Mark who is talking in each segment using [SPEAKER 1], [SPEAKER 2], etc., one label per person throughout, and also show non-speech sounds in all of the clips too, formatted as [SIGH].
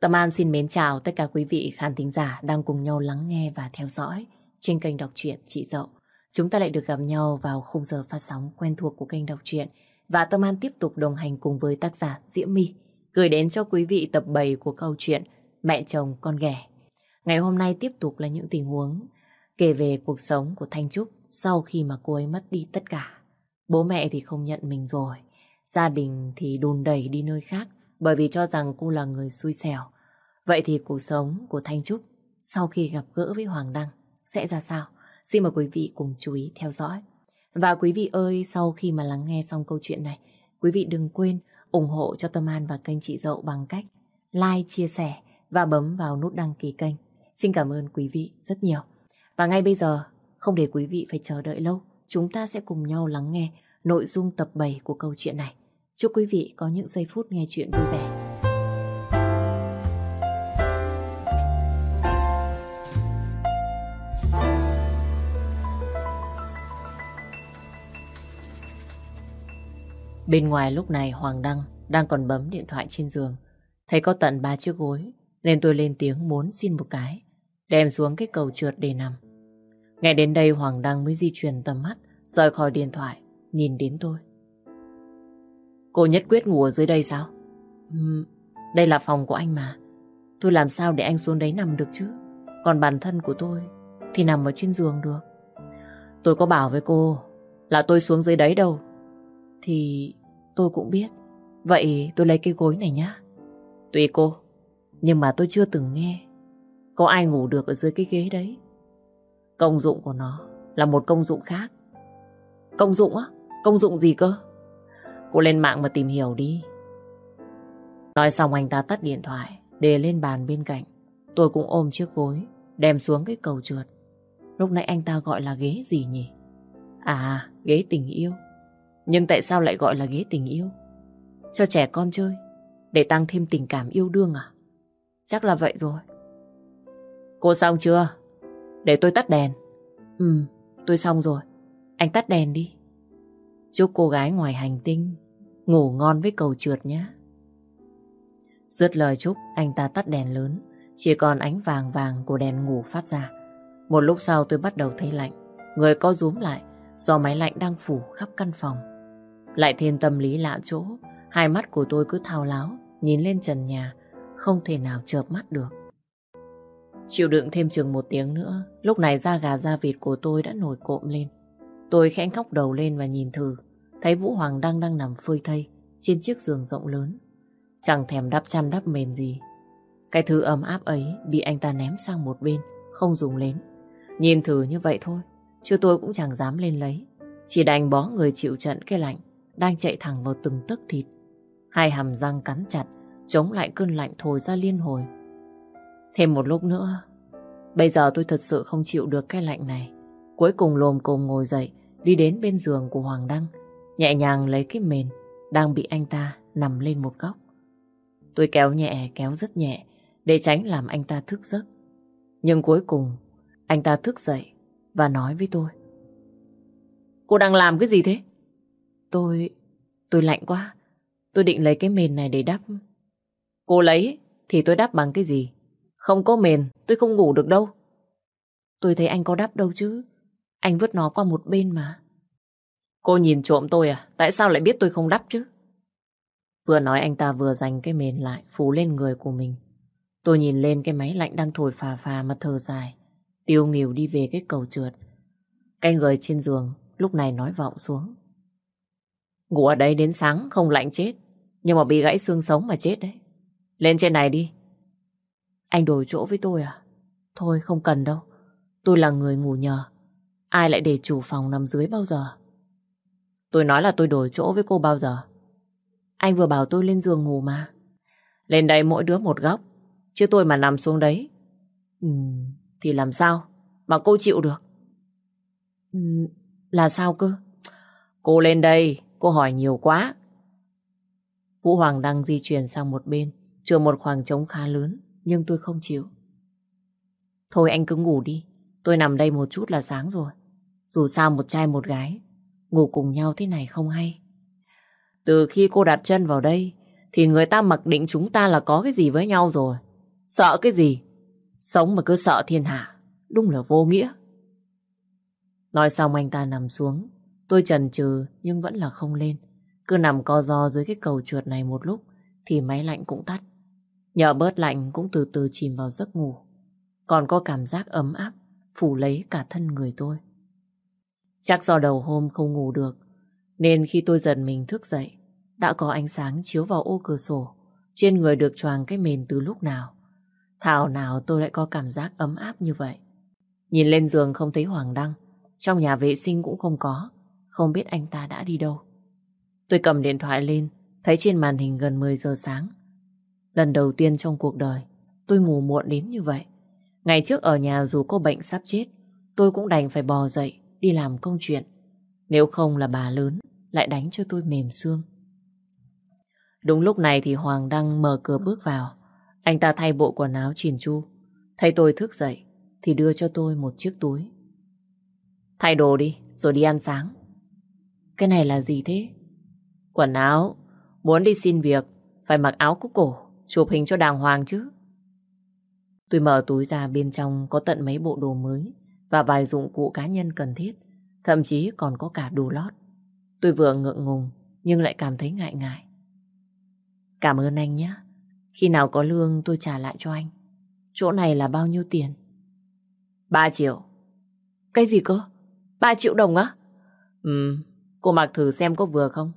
[SPEAKER 1] Tâm An xin mến chào tất cả quý vị khán thính giả đang cùng nhau lắng nghe và theo dõi trên kênh đọc truyện Chị Dậu. Chúng ta lại được gặp nhau vào khung giờ phát sóng quen thuộc của kênh đọc truyện và Tâm An tiếp tục đồng hành cùng với tác giả Diễm My gửi đến cho quý vị tập 7 của câu chuyện Mẹ chồng con ghẻ. Ngày hôm nay tiếp tục là những tình huống kể về cuộc sống của Thanh Trúc sau khi mà cô ấy mất đi tất cả. Bố mẹ thì không nhận mình rồi, gia đình thì đùn đẩy đi nơi khác bởi vì cho rằng cô là người xui xẻo. Vậy thì cuộc sống của Thanh Trúc sau khi gặp gỡ với Hoàng Đăng sẽ ra sao? Xin mời quý vị cùng chú ý theo dõi. Và quý vị ơi, sau khi mà lắng nghe xong câu chuyện này, quý vị đừng quên ủng hộ cho Tâm An và kênh chị Dậu bằng cách like, chia sẻ và bấm vào nút đăng ký kênh. Xin cảm ơn quý vị rất nhiều. Và ngay bây giờ, không để quý vị phải chờ đợi lâu, chúng ta sẽ cùng nhau lắng nghe nội dung tập 7 của câu chuyện này. Chúc quý vị có những giây phút nghe chuyện vui vẻ. Bên ngoài lúc này Hoàng Đăng đang còn bấm điện thoại trên giường. Thấy có tận ba chiếc gối, nên tôi lên tiếng muốn xin một cái. Đem xuống cái cầu trượt để nằm. Ngay đến đây Hoàng Đăng mới di chuyển tầm mắt, rời khỏi điện thoại, nhìn đến tôi. Cô nhất quyết ngủ ở dưới đây sao? Uhm, đây là phòng của anh mà. Tôi làm sao để anh xuống đấy nằm được chứ? Còn bản thân của tôi thì nằm ở trên giường được. Tôi có bảo với cô là tôi xuống dưới đấy đâu. Thì tôi cũng biết. Vậy tôi lấy cái gối này nhá. Tùy cô. Nhưng mà tôi chưa từng nghe. Có ai ngủ được ở dưới cái ghế đấy. Công dụng của nó là một công dụng khác. Công dụng á? Công dụng gì cơ? Cô lên mạng mà tìm hiểu đi. Nói xong anh ta tắt điện thoại, để lên bàn bên cạnh. Tôi cũng ôm chiếc gối, đem xuống cái cầu trượt. Lúc nãy anh ta gọi là ghế gì nhỉ? À, ghế tình yêu. Nhưng tại sao lại gọi là ghế tình yêu? Cho trẻ con chơi, để tăng thêm tình cảm yêu đương à? Chắc là vậy rồi. Cô xong chưa? Để tôi tắt đèn. Ừ, tôi xong rồi. Anh tắt đèn đi. Chúc cô gái ngoài hành tinh ngủ ngon với cầu trượt nhé. Dứt lời chúc, anh ta tắt đèn lớn, chỉ còn ánh vàng vàng của đèn ngủ phát ra. Một lúc sau tôi bắt đầu thấy lạnh, người co rúm lại do máy lạnh đang phủ khắp căn phòng. Lại thêm tâm lý lạ chỗ, hai mắt của tôi cứ thao láo, nhìn lên trần nhà, không thể nào chợp mắt được. Chịu đựng thêm chừng một tiếng nữa, lúc này da gà da vịt của tôi đã nổi cộm lên. Tôi khẽ khóc đầu lên và nhìn thử, thấy Vũ Hoàng đang đang nằm phơi thây trên chiếc giường rộng lớn. Chẳng thèm đắp chăn đắp mền gì. Cái thứ ấm áp ấy bị anh ta ném sang một bên, không dùng lên. Nhìn thử như vậy thôi, chứ tôi cũng chẳng dám lên lấy. Chỉ đành bó người chịu trận cái lạnh, đang chạy thẳng vào từng tấc thịt. Hai hàm răng cắn chặt, chống lại cơn lạnh thổi ra liên hồi. Thêm một lúc nữa, bây giờ tôi thật sự không chịu được cái lạnh này. Cuối cùng lồm cồm ngồi dậy, đi đến bên giường của Hoàng Đăng, nhẹ nhàng lấy cái mền đang bị anh ta nằm lên một góc. Tôi kéo nhẹ, kéo rất nhẹ để tránh làm anh ta thức giấc. Nhưng cuối cùng, anh ta thức dậy và nói với tôi. Cô đang làm cái gì thế? Tôi... tôi lạnh quá. Tôi định lấy cái mền này để đắp. Cô lấy thì tôi đắp bằng cái gì? Không có mền, tôi không ngủ được đâu. Tôi thấy anh có đắp đâu chứ. Anh vứt nó qua một bên mà. Cô nhìn trộm tôi à? Tại sao lại biết tôi không đắp chứ? Vừa nói anh ta vừa dành cái mền lại, phủ lên người của mình. Tôi nhìn lên cái máy lạnh đang thổi phà phà mà thở dài. Tiêu nghỉu đi về cái cầu trượt. Cái người trên giường lúc này nói vọng xuống. Ngủ ở đây đến sáng không lạnh chết. Nhưng mà bị gãy xương sống mà chết đấy. Lên trên này đi. Anh đổi chỗ với tôi à? Thôi không cần đâu. Tôi là người ngủ nhờ. Ai lại để chủ phòng nằm dưới bao giờ? Tôi nói là tôi đổi chỗ với cô bao giờ? Anh vừa bảo tôi lên giường ngủ mà. Lên đây mỗi đứa một góc. Chứ tôi mà nằm xuống đấy. Ừ, thì làm sao? Mà cô chịu được. Ừ, là sao cơ? Cô lên đây, cô hỏi nhiều quá. Vũ Hoàng đang di chuyển sang một bên, chừa một khoảng trống khá lớn, nhưng tôi không chịu. Thôi anh cứ ngủ đi, tôi nằm đây một chút là sáng rồi. Dù sao một trai một gái, ngủ cùng nhau thế này không hay. Từ khi cô đặt chân vào đây, thì người ta mặc định chúng ta là có cái gì với nhau rồi. Sợ cái gì? Sống mà cứ sợ thiên hạ. Đúng là vô nghĩa. Nói xong anh ta nằm xuống. Tôi chần chừ nhưng vẫn là không lên. Cứ nằm co ro dưới cái cầu trượt này một lúc thì máy lạnh cũng tắt. Nhờ bớt lạnh cũng từ từ chìm vào giấc ngủ. Còn có cảm giác ấm áp phủ lấy cả thân người tôi. Chắc do đầu hôm không ngủ được, nên khi tôi dần mình thức dậy, đã có ánh sáng chiếu vào ô cửa sổ, trên người được choàng cái mền từ lúc nào. Thảo nào tôi lại có cảm giác ấm áp như vậy. Nhìn lên giường không thấy Hoàng Đăng, trong nhà vệ sinh cũng không có, không biết anh ta đã đi đâu. Tôi cầm điện thoại lên, thấy trên màn hình gần 10 giờ sáng. Lần đầu tiên trong cuộc đời, tôi ngủ muộn đến như vậy. Ngày trước ở nhà dù có bệnh sắp chết, tôi cũng đành phải bò dậy đi làm công chuyện. Nếu không là bà lớn lại đánh cho tôi mềm xương. Đúng lúc này thì Hoàng đang mở cửa bước vào. Anh ta thay bộ quần áo chỉn chu. Thấy tôi thức dậy thì đưa cho tôi một chiếc túi. Thay đồ đi, rồi đi ăn sáng. Cái này là gì thế? Quần áo. Muốn đi xin việc, phải mặc áo cúc cổ, chụp hình cho đàng hoàng chứ. Tôi mở túi ra bên trong có tận mấy bộ đồ mới và vài dụng cụ cá nhân cần thiết. Thậm chí còn có cả đồ lót. Tôi vừa ngượng ngùng nhưng lại cảm thấy ngại ngại. Cảm ơn anh nhé. Khi nào có lương tôi trả lại cho anh. Chỗ này là bao nhiêu tiền? 3 triệu. Cái gì cơ? 3 triệu đồng á? Ừ, cô mặc thử xem có vừa không.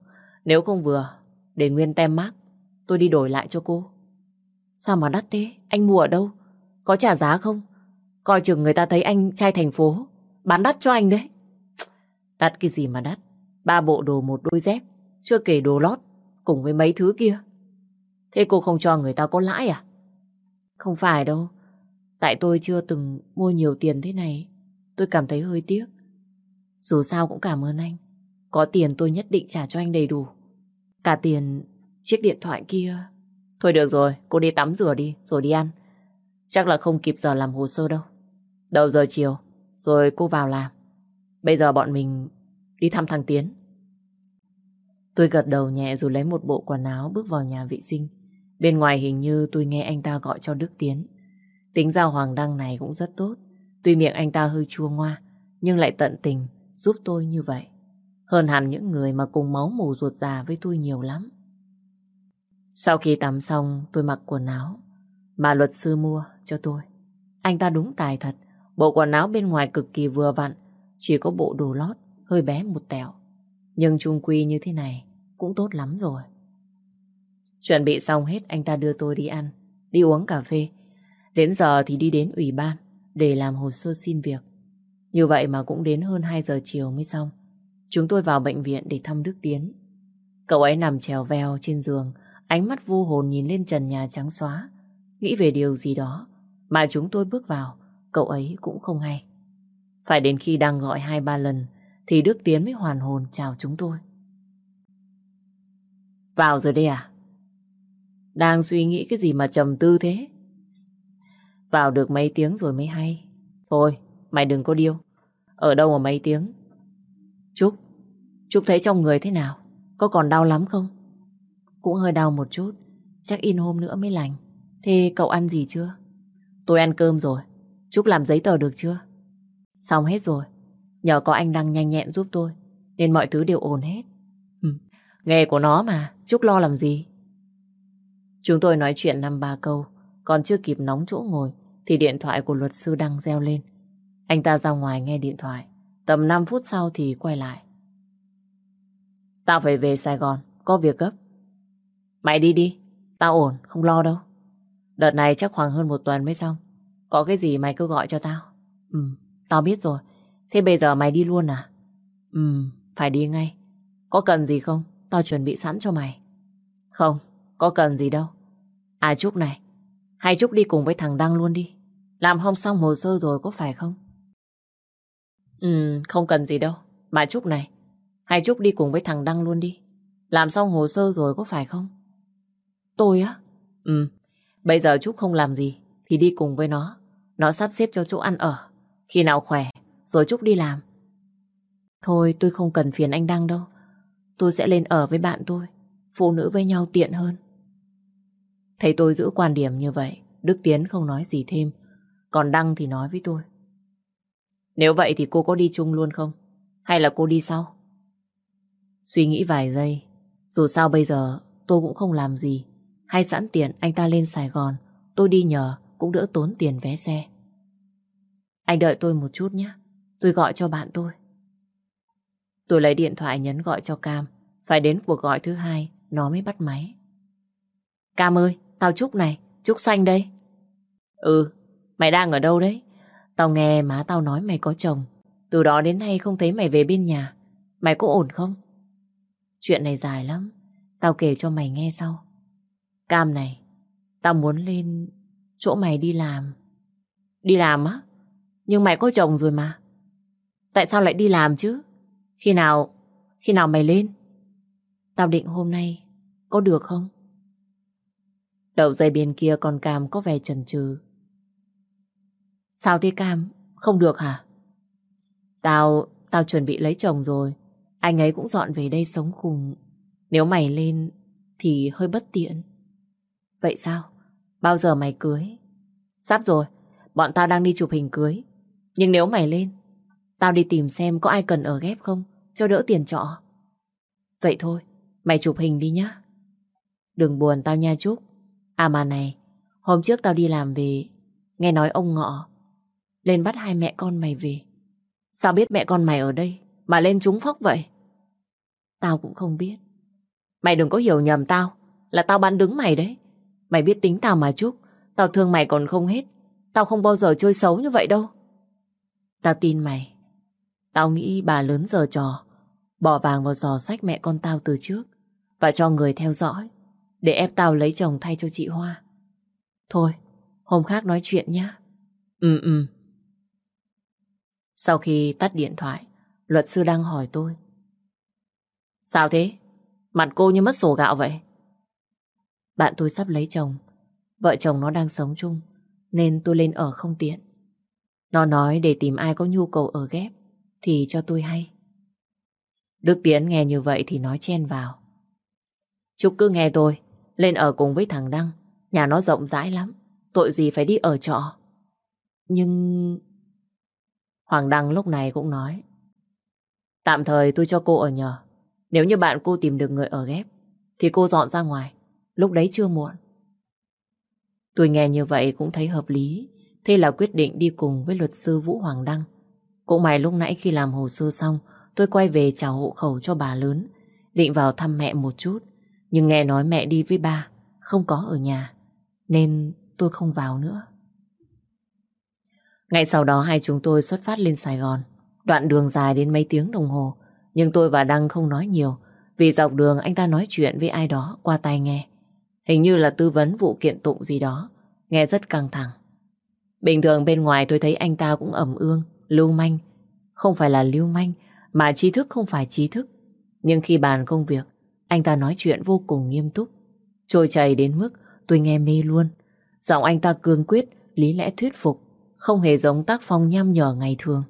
[SPEAKER 1] Nếu không vừa, để nguyên tem mác, tôi đi đổi lại cho cô. Sao mà đắt thế? Anh mua ở đâu? Có trả giá không? Coi chừng người ta thấy anh trai thành phố, bán đắt cho anh đấy. Đắt cái gì mà đắt? Ba bộ đồ một đôi dép, chưa kể đồ lót, cùng với mấy thứ kia. Thế cô không cho người ta có lãi à? Không phải đâu. Tại tôi chưa từng mua nhiều tiền thế này. Tôi cảm thấy hơi tiếc. Dù sao cũng cảm ơn anh. Có tiền tôi nhất định trả cho anh đầy đủ. Cả tiền chiếc điện thoại kia. Thôi được rồi, cô đi tắm rửa đi, rồi đi ăn. Chắc là không kịp giờ làm hồ sơ đâu. Đầu giờ chiều, rồi cô vào làm. Bây giờ bọn mình đi thăm thằng Tiến. Tôi gật đầu nhẹ rồi lấy một bộ quần áo bước vào nhà vệ sinh. Bên ngoài hình như tôi nghe anh ta gọi cho Đức Tiến. Tính ra Hoàng Đăng này cũng rất tốt. Tuy miệng anh ta hơi chua ngoa, nhưng lại tận tình giúp tôi như vậy. Hơn hẳn những người mà cùng máu mù ruột già với tôi nhiều lắm. Sau khi tắm xong, tôi mặc quần áo mà luật sư mua cho tôi. Anh ta đúng tài thật. Bộ quần áo bên ngoài cực kỳ vừa vặn, chỉ có bộ đồ lót, hơi bé một tẹo. Nhưng chung quy như thế này cũng tốt lắm rồi. Chuẩn bị xong hết anh ta đưa tôi đi ăn, đi uống cà phê. Đến giờ thì đi đến ủy ban để làm hồ sơ xin việc. Như vậy mà cũng đến hơn 2 giờ chiều mới xong. Chúng tôi vào bệnh viện để thăm Đức Tiến. Cậu ấy nằm trèo veo trên giường, ánh mắt vô hồn nhìn lên trần nhà trắng xóa. Nghĩ về điều gì đó mà chúng tôi bước vào, cậu ấy cũng không hay. Phải đến khi đang gọi hai ba lần thì Đức Tiến mới hoàn hồn chào chúng tôi. Vào rồi đây à? Đang suy nghĩ cái gì mà trầm tư thế? Vào được mấy tiếng rồi mới hay. Thôi, mày đừng có điêu. Ở đâu mà mấy tiếng? Trúc, Trúc thấy trong người thế nào? Có còn đau lắm không? Cũng hơi đau một chút. Chắc in hôm nữa mới lành. Thế cậu ăn gì chưa? Tôi ăn cơm rồi. Trúc làm giấy tờ được chưa? Xong hết rồi. Nhờ có anh Đăng nhanh nhẹn giúp tôi. Nên mọi thứ đều ổn hết. Ừ, nghề của nó mà. Trúc lo làm gì? Chúng tôi nói chuyện năm ba câu. Còn chưa kịp nóng chỗ ngồi. Thì điện thoại của luật sư Đăng reo lên. Anh ta ra ngoài nghe điện thoại. Tầm 5 phút sau thì quay lại. Tao phải về Sài Gòn. Có việc gấp. Mày đi đi. Tao ổn. Không lo đâu. Đợt này chắc khoảng hơn một tuần mới xong. Có cái gì mày cứ gọi cho tao. Ừ, tao biết rồi. Thế bây giờ mày đi luôn à? Ừ, phải đi ngay. Có cần gì không? Tao chuẩn bị sẵn cho mày. Không, có cần gì đâu. À Trúc này, hay Trúc đi cùng với thằng Đăng luôn đi. Làm không xong hồ sơ rồi có phải không? Ừ, không cần gì đâu. Mà Trúc này, hay Trúc đi cùng với thằng Đăng luôn đi. Làm xong hồ sơ rồi có phải không? Tôi á? Ừ, bây giờ Trúc không làm gì thì đi cùng với nó. Nó sắp xếp cho chỗ ăn ở. Khi nào khỏe, rồi Trúc đi làm. Thôi tôi không cần phiền anh Đăng đâu. Tôi sẽ lên ở với bạn tôi. Phụ nữ với nhau tiện hơn. Thấy tôi giữ quan điểm như vậy, Đức Tiến không nói gì thêm. Còn Đăng thì nói với tôi. Nếu vậy thì cô có đi chung luôn không? Hay là cô đi sau? Suy nghĩ vài giây. Dù sao bây giờ tôi cũng không làm gì. Hay sẵn tiền anh ta lên Sài Gòn. Tôi đi nhờ cũng đỡ tốn tiền vé xe. Anh đợi tôi một chút nhé. Tôi gọi cho bạn tôi. Tôi lấy điện thoại nhấn gọi cho Cam. Phải đến cuộc gọi thứ hai, nó mới bắt máy. Cam ơi, tao Trúc này, Trúc Xanh đây. Ừ, mày đang ở đâu đấy? Tao nghe má tao nói mày có chồng. Từ đó đến nay không thấy mày về bên nhà. Mày có ổn không? Chuyện này dài lắm. Tao kể cho mày nghe sau. Cam này, tao muốn lên chỗ mày đi làm. Đi làm á? Nhưng mày có chồng rồi mà. Tại sao lại đi làm chứ? Khi nào, khi nào mày lên? Tao định hôm nay, có được không? Đầu dây bên kia còn Cam có vẻ chần chừ. Sao thế Cam? Không được hả? Tao, tao chuẩn bị lấy chồng rồi. Anh ấy cũng dọn về đây sống cùng. Nếu mày lên thì hơi bất tiện. Vậy sao? Bao giờ mày cưới? Sắp rồi, bọn tao đang đi chụp hình cưới. Nhưng nếu mày lên, tao đi tìm xem có ai cần ở ghép không, cho đỡ tiền trọ. Vậy thôi, mày chụp hình đi nhá. Đừng buồn tao nha Trúc. À mà này, hôm trước tao đi làm về, nghe nói ông ngọ lên bắt hai mẹ con mày về. Sao biết mẹ con mày ở đây mà lên trúng phóc vậy? Tao cũng không biết. Mày đừng có hiểu nhầm tao, là tao bán đứng mày đấy. Mày biết tính tao mà Trúc, tao thương mày còn không hết. Tao không bao giờ chơi xấu như vậy đâu. Tao tin mày. Tao nghĩ bà lớn giờ trò, bỏ vàng vào giò sách mẹ con tao từ trước và cho người theo dõi để ép tao lấy chồng thay cho chị Hoa. Thôi, hôm khác nói chuyện nhé. Ừ ừ. Sau khi tắt điện thoại, luật sư đang hỏi tôi. Sao thế? Mặt cô như mất sổ gạo vậy? Bạn tôi sắp lấy chồng. Vợ chồng nó đang sống chung, nên tôi lên ở không tiện. Nó nói để tìm ai có nhu cầu ở ghép, thì cho tôi hay. Đức Tiến nghe như vậy thì nói chen vào. Chúc cứ nghe tôi, lên ở cùng với thằng Đăng. Nhà nó rộng rãi lắm, tội gì phải đi ở trọ. Nhưng... Hoàng Đăng lúc này cũng nói. Tạm thời tôi cho cô ở nhờ. Nếu như bạn cô tìm được người ở ghép, thì cô dọn ra ngoài. Lúc đấy chưa muộn. Tôi nghe như vậy cũng thấy hợp lý. Thế là quyết định đi cùng với luật sư Vũ Hoàng Đăng. Cũng may lúc nãy khi làm hồ sơ xong, tôi quay về chào hộ khẩu cho bà lớn, định vào thăm mẹ một chút. Nhưng nghe nói mẹ đi với ba, không có ở nhà, nên tôi không vào nữa. Ngay sau đó hai chúng tôi xuất phát lên Sài Gòn. Đoạn đường dài đến mấy tiếng đồng hồ, nhưng tôi và Đăng không nói nhiều, vì dọc đường anh ta nói chuyện với ai đó qua tai nghe. Hình như là tư vấn vụ kiện tụng gì đó, nghe rất căng thẳng. Bình thường bên ngoài tôi thấy anh ta cũng ẩm ương, lưu manh. Không phải là lưu manh, mà trí thức không phải trí thức. Nhưng khi bàn công việc, anh ta nói chuyện vô cùng nghiêm túc. Trôi chảy đến mức tôi nghe mê luôn. Giọng anh ta cương quyết, lý lẽ thuyết phục, không hề giống tác phong nhăm nhở ngày thường.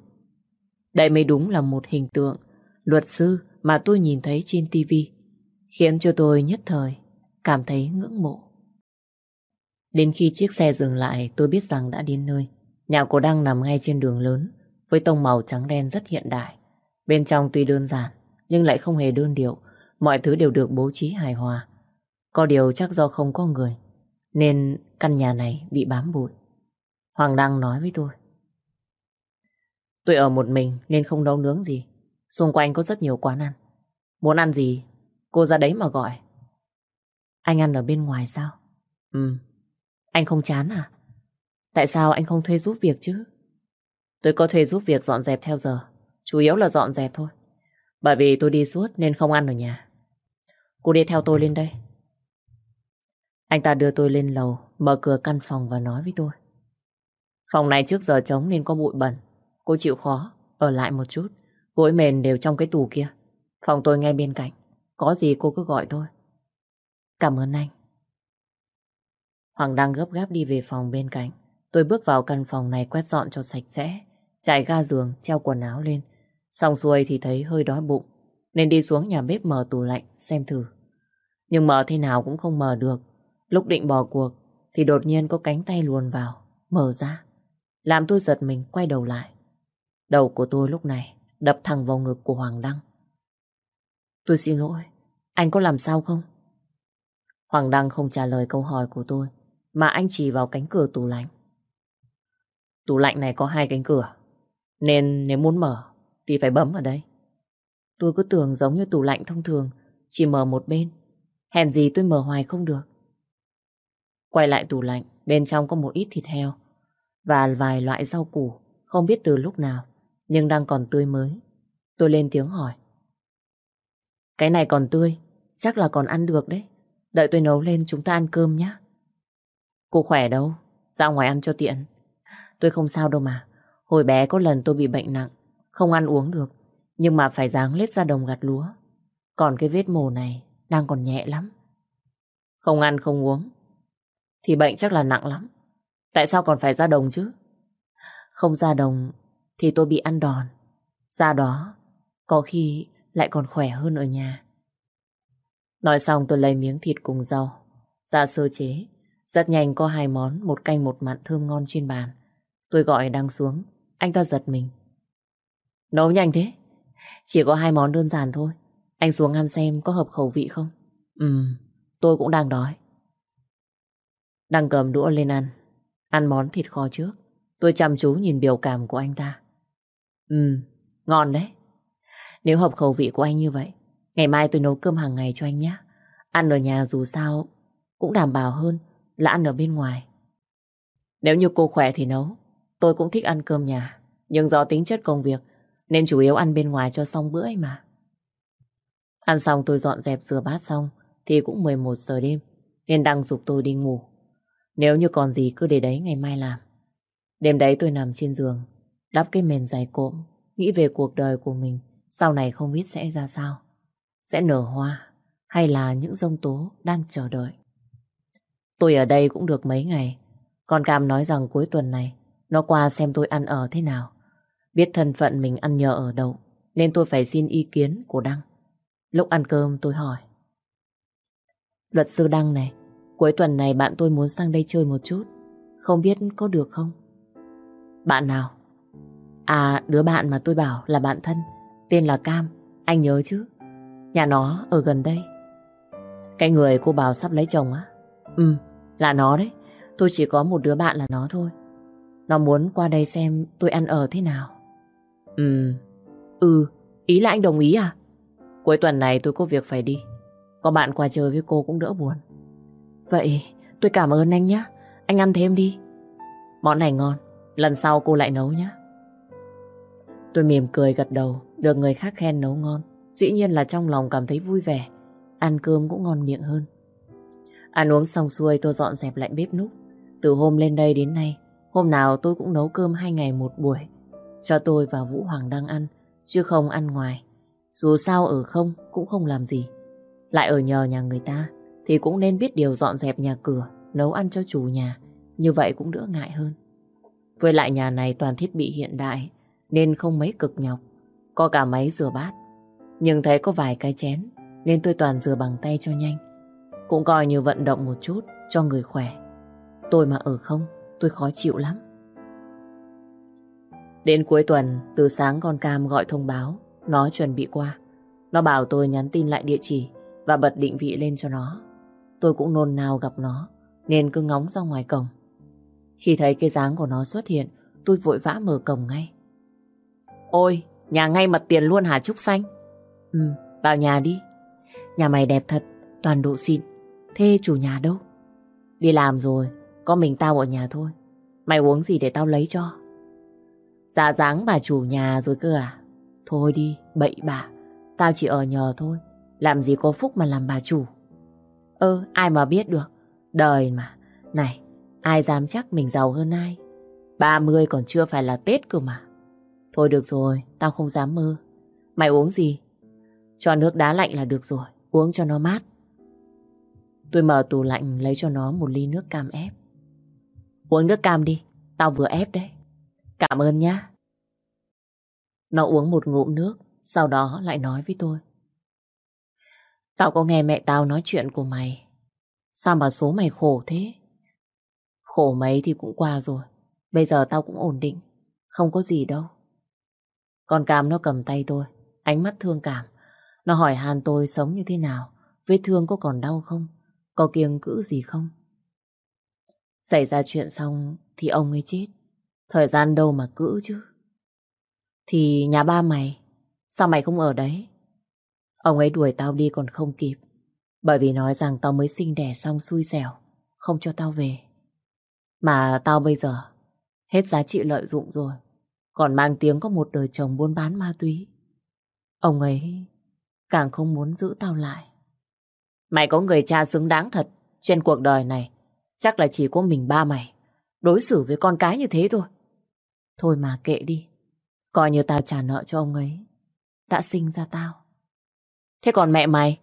[SPEAKER 1] Đây mới đúng là một hình tượng luật sư mà tôi nhìn thấy trên tivi khiến cho tôi nhất thời cảm thấy ngưỡng mộ. Đến khi chiếc xe dừng lại tôi biết rằng đã đến nơi. Nhà cô đang nằm ngay trên đường lớn với tông màu trắng đen rất hiện đại. Bên trong tuy đơn giản nhưng lại không hề đơn điệu. Mọi thứ đều được bố trí hài hòa. Có điều chắc do không có người nên căn nhà này bị bám bụi. Hoàng Đăng nói với tôi. Tôi ở một mình nên không nấu nướng gì. Xung quanh có rất nhiều quán ăn. Muốn ăn gì, cô ra đấy mà gọi. Anh ăn ở bên ngoài sao? Ừ. Anh không chán à? Tại sao anh không thuê giúp việc chứ? Tôi có thuê giúp việc dọn dẹp theo giờ. Chủ yếu là dọn dẹp thôi. Bởi vì tôi đi suốt nên không ăn ở nhà. Cô đi theo tôi lên đây. Anh ta đưa tôi lên lầu, mở cửa căn phòng và nói với tôi. Phòng này trước giờ trống nên có bụi bẩn. Cô chịu khó, ở lại một chút. Gối mền đều trong cái tủ kia. Phòng tôi ngay bên cạnh. Có gì cô cứ gọi tôi. Cảm ơn anh. Hoàng đang gấp gáp đi về phòng bên cạnh. Tôi bước vào căn phòng này quét dọn cho sạch sẽ. Trải ga giường, treo quần áo lên. Xong xuôi thì thấy hơi đói bụng. Nên đi xuống nhà bếp mở tủ lạnh xem thử. Nhưng mở thế nào cũng không mở được. Lúc định bỏ cuộc thì đột nhiên có cánh tay luồn vào, mở ra. Làm tôi giật mình quay đầu lại. Đầu của tôi lúc này đập thẳng vào ngực của Hoàng Đăng. Tôi xin lỗi, anh có làm sao không? Hoàng Đăng không trả lời câu hỏi của tôi, mà anh chỉ vào cánh cửa tủ lạnh. Tủ lạnh này có hai cánh cửa, nên nếu muốn mở thì phải bấm ở đây. Tôi cứ tưởng giống như tủ lạnh thông thường, chỉ mở một bên. Hèn gì tôi mở hoài không được. Quay lại tủ lạnh, bên trong có một ít thịt heo và vài loại rau củ, không biết từ lúc nào, nhưng đang còn tươi mới. Tôi lên tiếng hỏi. Cái này còn tươi, chắc là còn ăn được đấy. Đợi tôi nấu lên chúng ta ăn cơm nhé. Cô khỏe đâu, ra ngoài ăn cho tiện. Tôi không sao đâu mà. Hồi bé có lần tôi bị bệnh nặng, không ăn uống được, nhưng mà phải dáng lết ra đồng gặt lúa. Còn cái vết mồ này đang còn nhẹ lắm. Không ăn không uống, thì bệnh chắc là nặng lắm. Tại sao còn phải ra đồng chứ? Không ra đồng thì tôi bị ăn đòn. Ra đó, có khi lại còn khỏe hơn ở nhà. Nói xong tôi lấy miếng thịt cùng rau, ra sơ chế. Rất nhanh có hai món, một canh một mặn thơm ngon trên bàn. Tôi gọi đang xuống, anh ta giật mình. Nấu nhanh thế, chỉ có hai món đơn giản thôi. Anh xuống ăn xem có hợp khẩu vị không? Ừ, tôi cũng đang đói. Đang cầm đũa lên ăn, ăn món thịt kho trước. Tôi chăm chú nhìn biểu cảm của anh ta. Ừ, ngon đấy. Nếu hợp khẩu vị của anh như vậy, ngày mai tôi nấu cơm hàng ngày cho anh nhé. Ăn ở nhà dù sao cũng đảm bảo hơn là ăn ở bên ngoài. Nếu như cô khỏe thì nấu. Tôi cũng thích ăn cơm nhà. Nhưng do tính chất công việc, nên chủ yếu ăn bên ngoài cho xong bữa ấy mà. Ăn xong tôi dọn dẹp rửa bát xong, thì cũng 11 giờ đêm, nên đang dục tôi đi ngủ. Nếu như còn gì cứ để đấy ngày mai làm. Đêm đấy tôi nằm trên giường, đắp cái mền dài cộm, nghĩ về cuộc đời của mình, sau này không biết sẽ ra sao. Sẽ nở hoa hay là những dông tố đang chờ đợi. Tôi ở đây cũng được mấy ngày. Còn Cam nói rằng cuối tuần này nó qua xem tôi ăn ở thế nào. Biết thân phận mình ăn nhờ ở đâu nên tôi phải xin ý kiến của Đăng. Lúc ăn cơm tôi hỏi. Luật sư Đăng này, cuối tuần này bạn tôi muốn sang đây chơi một chút. Không biết có được không? Bạn nào? À, đứa bạn mà tôi bảo là bạn thân. Tên là Cam, anh nhớ chứ? Nhà nó ở gần đây. Cái người cô bảo sắp lấy chồng á? Ừ, là nó đấy. Tôi chỉ có một đứa bạn là nó thôi. Nó muốn qua đây xem tôi ăn ở thế nào. Ừ, ừ, ý là anh đồng ý à? Cuối tuần này tôi có việc phải đi. Có bạn qua chơi với cô cũng đỡ buồn. Vậy tôi cảm ơn anh nhé. Anh ăn thêm đi. Món này ngon. Lần sau cô lại nấu nhé. Tôi mỉm cười gật đầu. Được người khác khen nấu ngon. Dĩ nhiên là trong lòng cảm thấy vui vẻ. Ăn cơm cũng ngon miệng hơn. Ăn uống xong xuôi tôi dọn dẹp lại bếp núc. Từ hôm lên đây đến nay, hôm nào tôi cũng nấu cơm hai ngày một buổi. Cho tôi và Vũ Hoàng đang ăn, chứ không ăn ngoài. Dù sao ở không cũng không làm gì. Lại ở nhờ nhà người ta thì cũng nên biết điều dọn dẹp nhà cửa, nấu ăn cho chủ nhà. Như vậy cũng đỡ ngại hơn. Với lại nhà này toàn thiết bị hiện đại nên không mấy cực nhọc. Có cả máy rửa bát. Nhưng thấy có vài cái chén nên tôi toàn rửa bằng tay cho nhanh. Cũng coi như vận động một chút cho người khỏe. Tôi mà ở không, tôi khó chịu lắm. Đến cuối tuần, từ sáng con Cam gọi thông báo, nó chuẩn bị qua. Nó bảo tôi nhắn tin lại địa chỉ và bật định vị lên cho nó. Tôi cũng nôn nao gặp nó, nên cứ ngóng ra ngoài cổng. Khi thấy cái dáng của nó xuất hiện, tôi vội vã mở cổng ngay. Ôi, nhà ngay mặt tiền luôn hả Trúc Xanh? Ừ, vào nhà đi. Nhà mày đẹp thật, toàn độ xịn. Thế chủ nhà đâu? Đi làm rồi, có mình tao ở nhà thôi. Mày uống gì để tao lấy cho? Dạ dáng bà chủ nhà rồi cơ à? Thôi đi, bậy bạ. Tao chỉ ở nhờ thôi. Làm gì có phúc mà làm bà chủ. Ơ, ai mà biết được. Đời mà. Này, ai dám chắc mình giàu hơn ai? 30 còn chưa phải là Tết cơ mà. Thôi được rồi, tao không dám mơ. Mày uống gì? Cho nước đá lạnh là được rồi, uống cho nó mát. Tôi mở tủ lạnh lấy cho nó một ly nước cam ép. Uống nước cam đi, tao vừa ép đấy. Cảm ơn nhá. Nó uống một ngụm nước, sau đó lại nói với tôi. Tao có nghe mẹ tao nói chuyện của mày. Sao mà số mày khổ thế? Khổ mấy thì cũng qua rồi. Bây giờ tao cũng ổn định. Không có gì đâu. Con cam nó cầm tay tôi. Ánh mắt thương cảm. Nó hỏi Hàn tôi sống như thế nào. Vết thương có còn đau không? Có kiêng cữ gì không? Xảy ra chuyện xong thì ông ấy chết. Thời gian đâu mà cữ chứ. Thì nhà ba mày, sao mày không ở đấy? Ông ấy đuổi tao đi còn không kịp. Bởi vì nói rằng tao mới sinh đẻ xong xui xẻo, không cho tao về. Mà tao bây giờ hết giá trị lợi dụng rồi. Còn mang tiếng có một đời chồng buôn bán ma túy. Ông ấy càng không muốn giữ tao lại. Mày có người cha xứng đáng thật trên cuộc đời này. Chắc là chỉ có mình ba mày. Đối xử với con cái như thế thôi. Thôi mà kệ đi. Coi như tao trả nợ cho ông ấy. Đã sinh ra tao. Thế còn mẹ mày?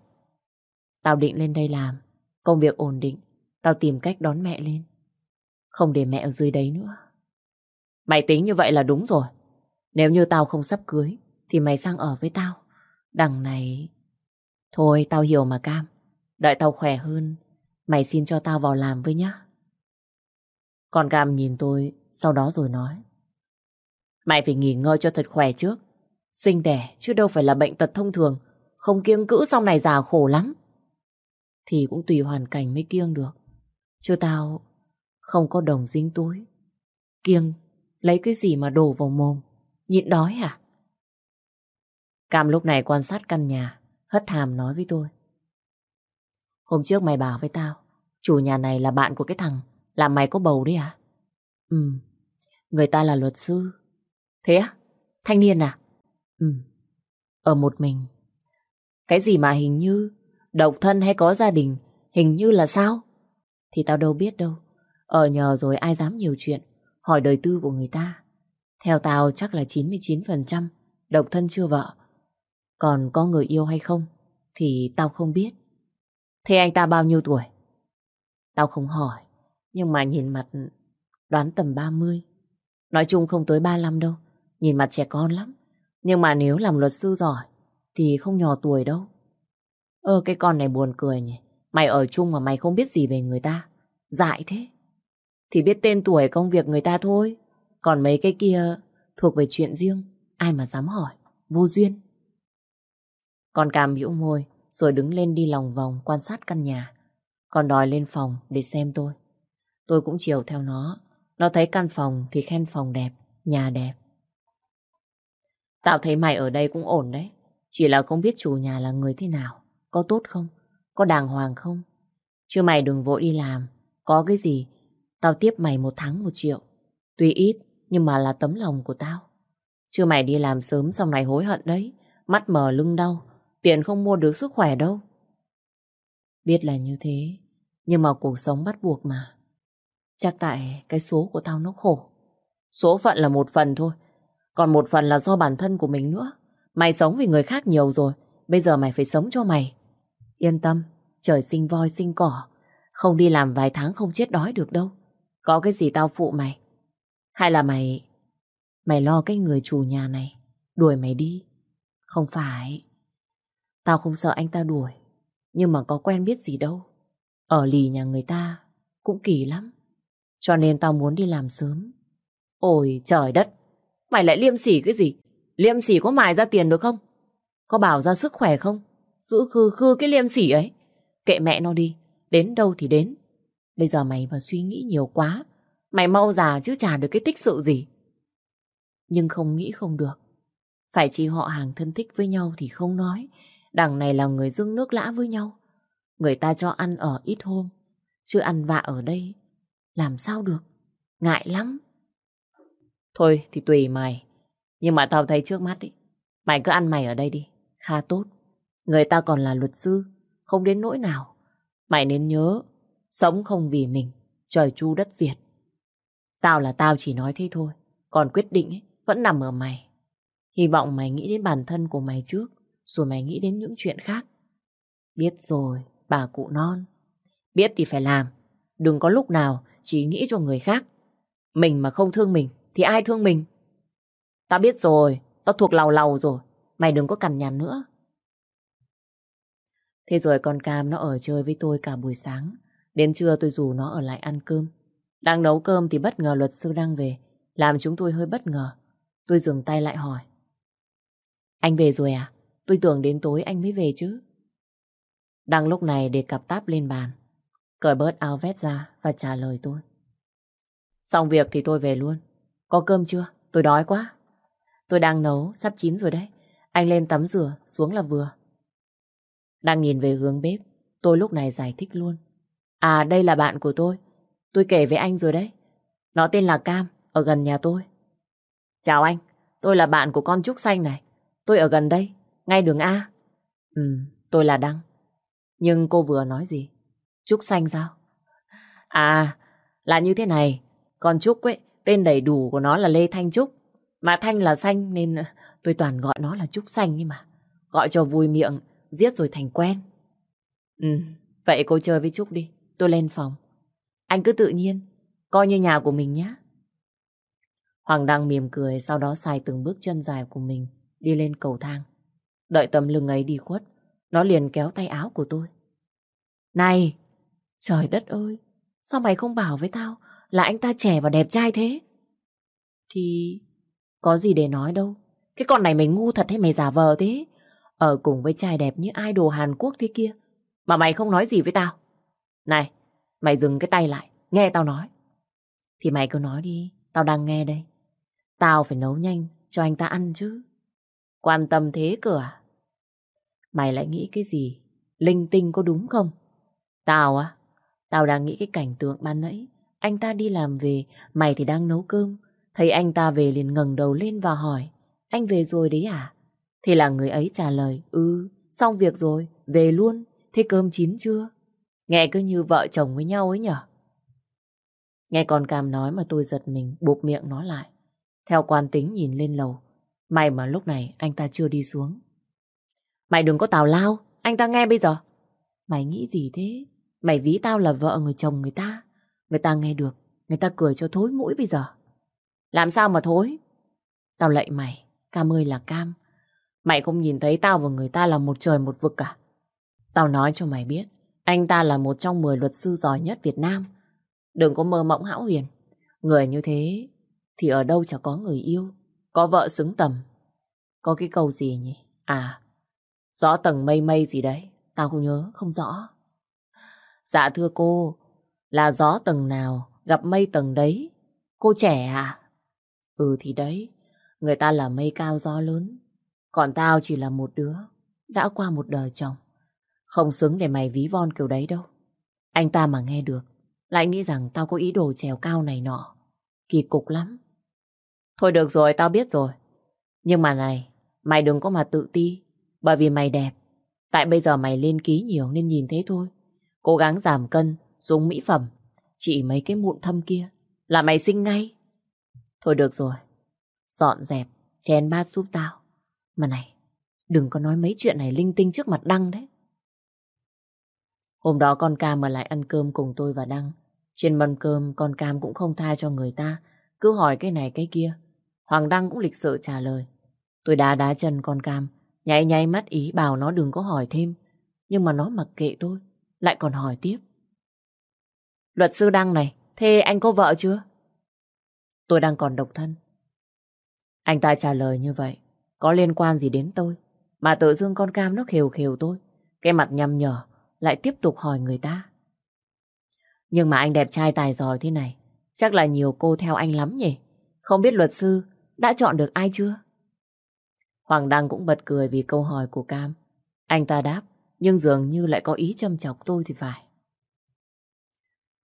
[SPEAKER 1] Tao định lên đây làm. Công việc ổn định. Tao tìm cách đón mẹ lên. Không để mẹ ở dưới đấy nữa. Mày tính như vậy là đúng rồi. Nếu như tao không sắp cưới, thì mày sang ở với tao. Đằng này... Thôi, tao hiểu mà Cam. Đợi tao khỏe hơn, mày xin cho tao vào làm với nhá. Con Cam nhìn tôi, sau đó rồi nói. Mày phải nghỉ ngơi cho thật khỏe trước. Sinh đẻ, chứ đâu phải là bệnh tật thông thường. Không kiêng cữ sau này già khổ lắm. Thì cũng tùy hoàn cảnh mới kiêng được. Chứ tao không có đồng dính túi. Kiêng, lấy cái gì mà đổ vào mồm? Nhịn đói à? Cam lúc này quan sát căn nhà, hất hàm nói với tôi. Hôm trước mày bảo với tao, chủ nhà này là bạn của cái thằng làm mày có bầu đấy à? Ừ, người ta là luật sư. Thế á? Thanh niên à? Ừ, ở một mình. Cái gì mà hình như độc thân hay có gia đình, hình như là sao? Thì tao đâu biết đâu. Ở nhờ rồi ai dám nhiều chuyện, hỏi đời tư của người ta. Theo tao chắc là 99% độc thân chưa vợ. Còn có người yêu hay không thì tao không biết. Thế anh ta bao nhiêu tuổi? Tao không hỏi, nhưng mà nhìn mặt đoán tầm 30. Nói chung không tới 35 đâu, nhìn mặt trẻ con lắm. Nhưng mà nếu làm luật sư giỏi thì không nhỏ tuổi đâu. Ơ cái con này buồn cười nhỉ. Mày ở chung mà mày không biết gì về người ta. Dại thế. Thì biết tên tuổi công việc người ta thôi. Còn mấy cái kia thuộc về chuyện riêng. Ai mà dám hỏi. Vô duyên. Con cam bĩu môi rồi đứng lên đi lòng vòng quan sát căn nhà. Còn đòi lên phòng để xem tôi. Tôi cũng chiều theo nó. Nó thấy căn phòng thì khen phòng đẹp, nhà đẹp. Tao thấy mày ở đây cũng ổn đấy. Chỉ là không biết chủ nhà là người thế nào. Có tốt không? Có đàng hoàng không? Chứ mày đừng vội đi làm. Có cái gì? Tao tiếp mày một tháng một triệu. Tuy ít, nhưng mà là tấm lòng của tao. Chứ mày đi làm sớm xong này hối hận đấy. Mắt mờ lưng đau. Tiền không mua được sức khỏe đâu. Biết là như thế, nhưng mà cuộc sống bắt buộc mà. Chắc tại cái số của tao nó khổ. Số phận là một phần thôi. Còn một phần là do bản thân của mình nữa. Mày sống vì người khác nhiều rồi. Bây giờ mày phải sống cho mày. Yên tâm, trời sinh voi sinh cỏ. Không đi làm vài tháng không chết đói được đâu. Có cái gì tao phụ mày. Hay là mày... Mày lo cái người chủ nhà này. Đuổi mày đi. Không phải. Tao không sợ anh ta đuổi. Nhưng mà có quen biết gì đâu. Ở lì nhà người ta cũng kỳ lắm. Cho nên tao muốn đi làm sớm. Ôi trời đất. Mày lại liêm sỉ cái gì? Liêm sỉ có mài ra tiền được không? Có bảo ra sức khỏe không? Giữ khư khư cái liêm sỉ ấy. Kệ mẹ nó đi. Đến đâu thì đến. Bây giờ mày mà suy nghĩ nhiều quá. Mày mau già chứ chả được cái tích sự gì. Nhưng không nghĩ không được. Phải chỉ họ hàng thân thích với nhau thì không nói. Đằng này là người dưng nước lã với nhau. Người ta cho ăn ở ít hôm. Chứ ăn vạ ở đây. Làm sao được? Ngại lắm. Thôi thì tùy mày. Nhưng mà tao thấy trước mắt ý. Mày cứ ăn mày ở đây đi. kha tốt. Người ta còn là luật sư. Không đến nỗi nào. Mày nên nhớ. Sống không vì mình. Trời chu đất diệt. Tao là tao chỉ nói thế thôi. Còn quyết định ấy, vẫn nằm ở mày. Hy vọng mày nghĩ đến bản thân của mày trước rồi mày nghĩ đến những chuyện khác. Biết rồi, bà cụ non. Biết thì phải làm. Đừng có lúc nào chỉ nghĩ cho người khác. Mình mà không thương mình, thì ai thương mình? Tao biết rồi, tao thuộc lầu lầu rồi. Mày đừng có cằn nhằn nữa. Thế rồi con Cam nó ở chơi với tôi cả buổi sáng. Đến trưa tôi rủ nó ở lại ăn cơm. Đang nấu cơm thì bất ngờ luật sư đang về, làm chúng tôi hơi bất ngờ. Tôi dừng tay lại hỏi. Anh về rồi à? Tôi tưởng đến tối anh mới về chứ. Đang lúc này để cặp táp lên bàn, cởi bớt áo vét ra và trả lời tôi. Xong việc thì tôi về luôn. Có cơm chưa? Tôi đói quá. Tôi đang nấu, sắp chín rồi đấy. Anh lên tắm rửa, xuống là vừa. Đang nhìn về hướng bếp, tôi lúc này giải thích luôn. À, đây là bạn của tôi. Tôi kể với anh rồi đấy. Nó tên là Cam, ở gần nhà tôi. Chào anh, tôi là bạn của con Trúc Xanh này. Tôi ở gần đây, ngay đường A. Ừ, tôi là Đăng. Nhưng cô vừa nói gì? Trúc Xanh sao? À, là như thế này. Còn Trúc ấy, tên đầy đủ của nó là Lê Thanh Trúc. Mà Thanh là xanh nên ờ, tôi toàn gọi nó là Trúc Xanh nhưng mà. Gọi cho vui miệng, giết rồi thành quen. Ừ, vậy cô chơi với Trúc đi. Tôi lên phòng. Anh cứ tự nhiên, coi như nhà của mình nhé. Hoàng Đăng mỉm cười, sau đó xài từng bước chân dài của mình, đi lên cầu thang. Đợi tầm lưng ấy đi khuất, nó liền kéo tay áo của tôi. Này, trời đất ơi, sao mày không bảo với tao là anh ta trẻ và đẹp trai thế? Thì có gì để nói đâu. Cái con này mày ngu thật hay mày giả vờ thế? Ở cùng với trai đẹp như idol Hàn Quốc thế kia. Mà mày không nói gì với tao. Này, mày dừng cái tay lại, nghe tao nói. Thì mày cứ nói đi, tao đang nghe đây. Tao phải nấu nhanh cho anh ta ăn chứ. Quan tâm thế cửa à? Mày lại nghĩ cái gì? Linh tinh có đúng không? Tao á, tao đang nghĩ cái cảnh tượng ban nãy. Anh ta đi làm về, mày thì đang nấu cơm. Thấy anh ta về liền ngẩng đầu lên và hỏi. Anh về rồi đấy à? Thì là người ấy trả lời. Ừ, xong việc rồi, về luôn. Thế cơm chín chưa? Nghe cứ như vợ chồng với nhau ấy nhở? Nghe con Cam nói mà tôi giật mình, buộc miệng nó lại. Theo quan tính nhìn lên lầu. May mà lúc này anh ta chưa đi xuống. Mày đừng có tào lao, anh ta nghe bây giờ. Mày nghĩ gì thế? Mày ví tao là vợ người chồng người ta. Người ta nghe được, người ta cười cho thối mũi bây giờ. Làm sao mà thối? Tao lạy mày, Cam ơi là Cam. Mày không nhìn thấy tao và người ta là một trời một vực cả. Tao nói cho mày biết, anh ta là một trong 10 luật sư giỏi nhất Việt Nam. Đừng có mơ mộng hão huyền. Người như thế thì ở đâu chả có người yêu, có vợ xứng tầm. Có cái câu gì nhỉ? À, rõ tầng mây mây gì đấy, tao không nhớ, không rõ. Dạ thưa cô, là gió tầng nào gặp mây tầng đấy. Cô trẻ à? Ừ thì đấy, người ta là mây cao gió lớn, còn tao chỉ là một đứa đã qua một đời chồng. Không xứng để mày ví von kiểu đấy đâu. Anh ta mà nghe được, lại nghĩ rằng tao có ý đồ trèo cao này nọ. Kỳ cục lắm. Thôi được rồi, tao biết rồi. Nhưng mà này, mày đừng có mà tự ti, bởi vì mày đẹp. Tại bây giờ mày lên ký nhiều nên nhìn thế thôi. Cố gắng giảm cân, dùng mỹ phẩm. Chỉ mấy cái mụn thâm kia là mày sinh ngay. Thôi được rồi, dọn dẹp, chén bát giúp tao. Mà này, đừng có nói mấy chuyện này linh tinh trước mặt Đăng đấy. Hôm đó con Cam ở lại ăn cơm cùng tôi và Đăng. Trên mâm cơm con Cam cũng không tha cho người ta, cứ hỏi cái này cái kia. Hoàng Đăng cũng lịch sự trả lời. Tôi đá đá chân con Cam, nháy nháy mắt ý bảo nó đừng có hỏi thêm. Nhưng mà nó mặc kệ tôi, lại còn hỏi tiếp. Luật sư Đăng này, thế anh có vợ chưa? Tôi đang còn độc thân. Anh ta trả lời như vậy, có liên quan gì đến tôi? Mà tự dưng con Cam nó khều khều tôi. Cái mặt nhăm nhở, lại tiếp tục hỏi người ta. Nhưng mà anh đẹp trai tài giỏi thế này, chắc là nhiều cô theo anh lắm nhỉ? Không biết luật sư đã chọn được ai chưa? Hoàng Đăng cũng bật cười vì câu hỏi của Cam. Anh ta đáp, nhưng dường như lại có ý châm chọc tôi thì phải.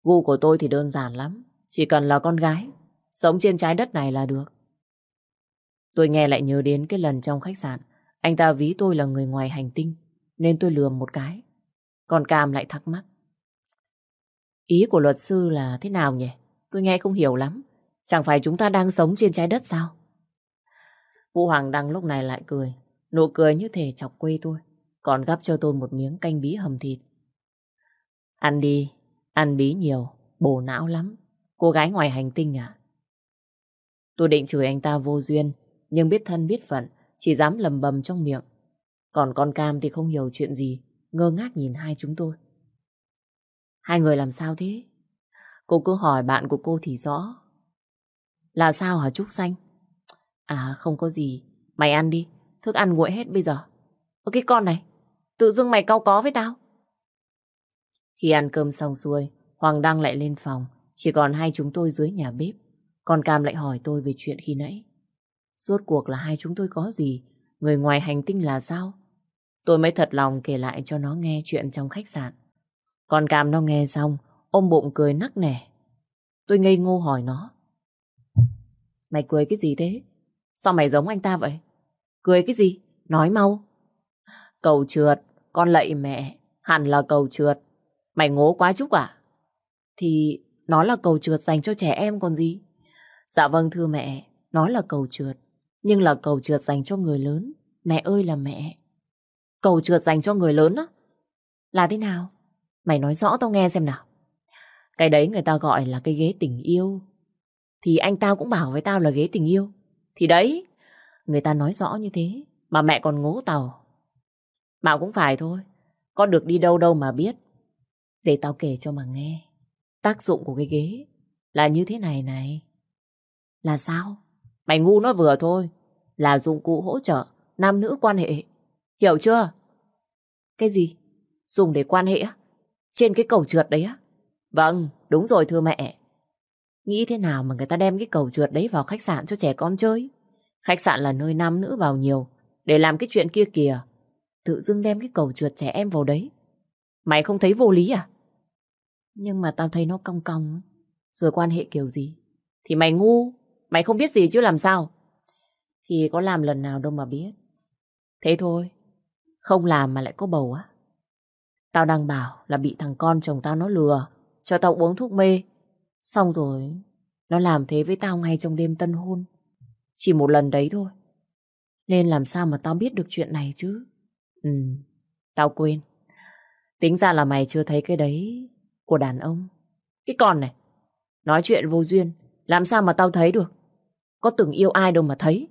[SPEAKER 1] Gu của tôi thì đơn giản lắm, chỉ cần là con gái, sống trên trái đất này là được. Tôi nghe lại nhớ đến cái lần trong khách sạn, anh ta ví tôi là người ngoài hành tinh, nên tôi lườm một cái. Còn Cam lại thắc mắc. Ý của luật sư là thế nào nhỉ? Tôi nghe không hiểu lắm. Chẳng phải chúng ta đang sống trên trái đất sao? Vũ Hoàng Đăng lúc này lại cười. Nụ cười như thể chọc quê tôi. Còn gắp cho tôi một miếng canh bí hầm thịt. Ăn đi, ăn bí nhiều, bổ não lắm. Cô gái ngoài hành tinh à? Tôi định chửi anh ta vô duyên, nhưng biết thân biết phận, chỉ dám lầm bầm trong miệng. Còn con Cam thì không hiểu chuyện gì, ngơ ngác nhìn hai chúng tôi. Hai người làm sao thế? Cô cứ hỏi bạn của cô thì rõ. Là sao hả Trúc Xanh? À không có gì. Mày ăn đi. Thức ăn nguội hết bây giờ. Ở cái con này. Tự dưng mày cau có với tao. Khi ăn cơm xong xuôi, Hoàng Đăng lại lên phòng. Chỉ còn hai chúng tôi dưới nhà bếp. Còn Cam lại hỏi tôi về chuyện khi nãy. Rốt cuộc là hai chúng tôi có gì? Người ngoài hành tinh là sao? Tôi mới thật lòng kể lại cho nó nghe chuyện trong khách sạn. Còn Cam nó nghe xong, ôm bụng cười nắc nẻ. Tôi ngây ngô hỏi nó. Mày cười cái gì thế? Sao mày giống anh ta vậy? Cười cái gì? Nói mau. Cầu trượt, con lạy mẹ, hẳn là cầu trượt. Mày ngố quá Trúc à? Thì nó là cầu trượt dành cho trẻ em còn gì? Dạ vâng thưa mẹ, nó là cầu trượt, nhưng là cầu trượt dành cho người lớn. Mẹ ơi là mẹ. Cầu trượt dành cho người lớn á? Là thế nào? Mày nói rõ tao nghe xem nào. Cái đấy người ta gọi là cái ghế tình yêu. Thì anh tao cũng bảo với tao là ghế tình yêu. Thì đấy, người ta nói rõ như thế, mà mẹ còn ngố tàu Mà cũng phải thôi, có được đi đâu đâu mà biết. Để tao kể cho mà nghe. Tác dụng của cái ghế là như thế này này. Là sao? Mày ngu nó vừa thôi. Là dụng cụ hỗ trợ nam nữ quan hệ. Hiểu chưa? Cái gì? Dùng để quan hệ á? Trên cái cầu trượt đấy á? Vâng, đúng rồi thưa mẹ. Nghĩ thế nào mà người ta đem cái cầu trượt đấy vào khách sạn cho trẻ con chơi? Khách sạn là nơi nam nữ vào nhiều để làm cái chuyện kia kìa. Tự dưng đem cái cầu trượt trẻ em vào đấy. Mày không thấy vô lý à? Nhưng mà tao thấy nó cong cong. Rồi quan hệ kiểu gì? Thì mày ngu. Mày không biết gì chứ làm sao? Thì có làm lần nào đâu mà biết. Thế thôi. Không làm mà lại có bầu á. Tao đang bảo là bị thằng con chồng tao nó lừa. Cho tao uống thuốc mê. Xong rồi. Nó làm thế với tao ngay trong đêm tân hôn. Chỉ một lần đấy thôi. Nên làm sao mà tao biết được chuyện này chứ? Ừ, tao quên. Tính ra là mày chưa thấy cái đấy của đàn ông. Cái con này, nói chuyện vô duyên, làm sao mà tao thấy được? Có từng yêu ai đâu mà thấy.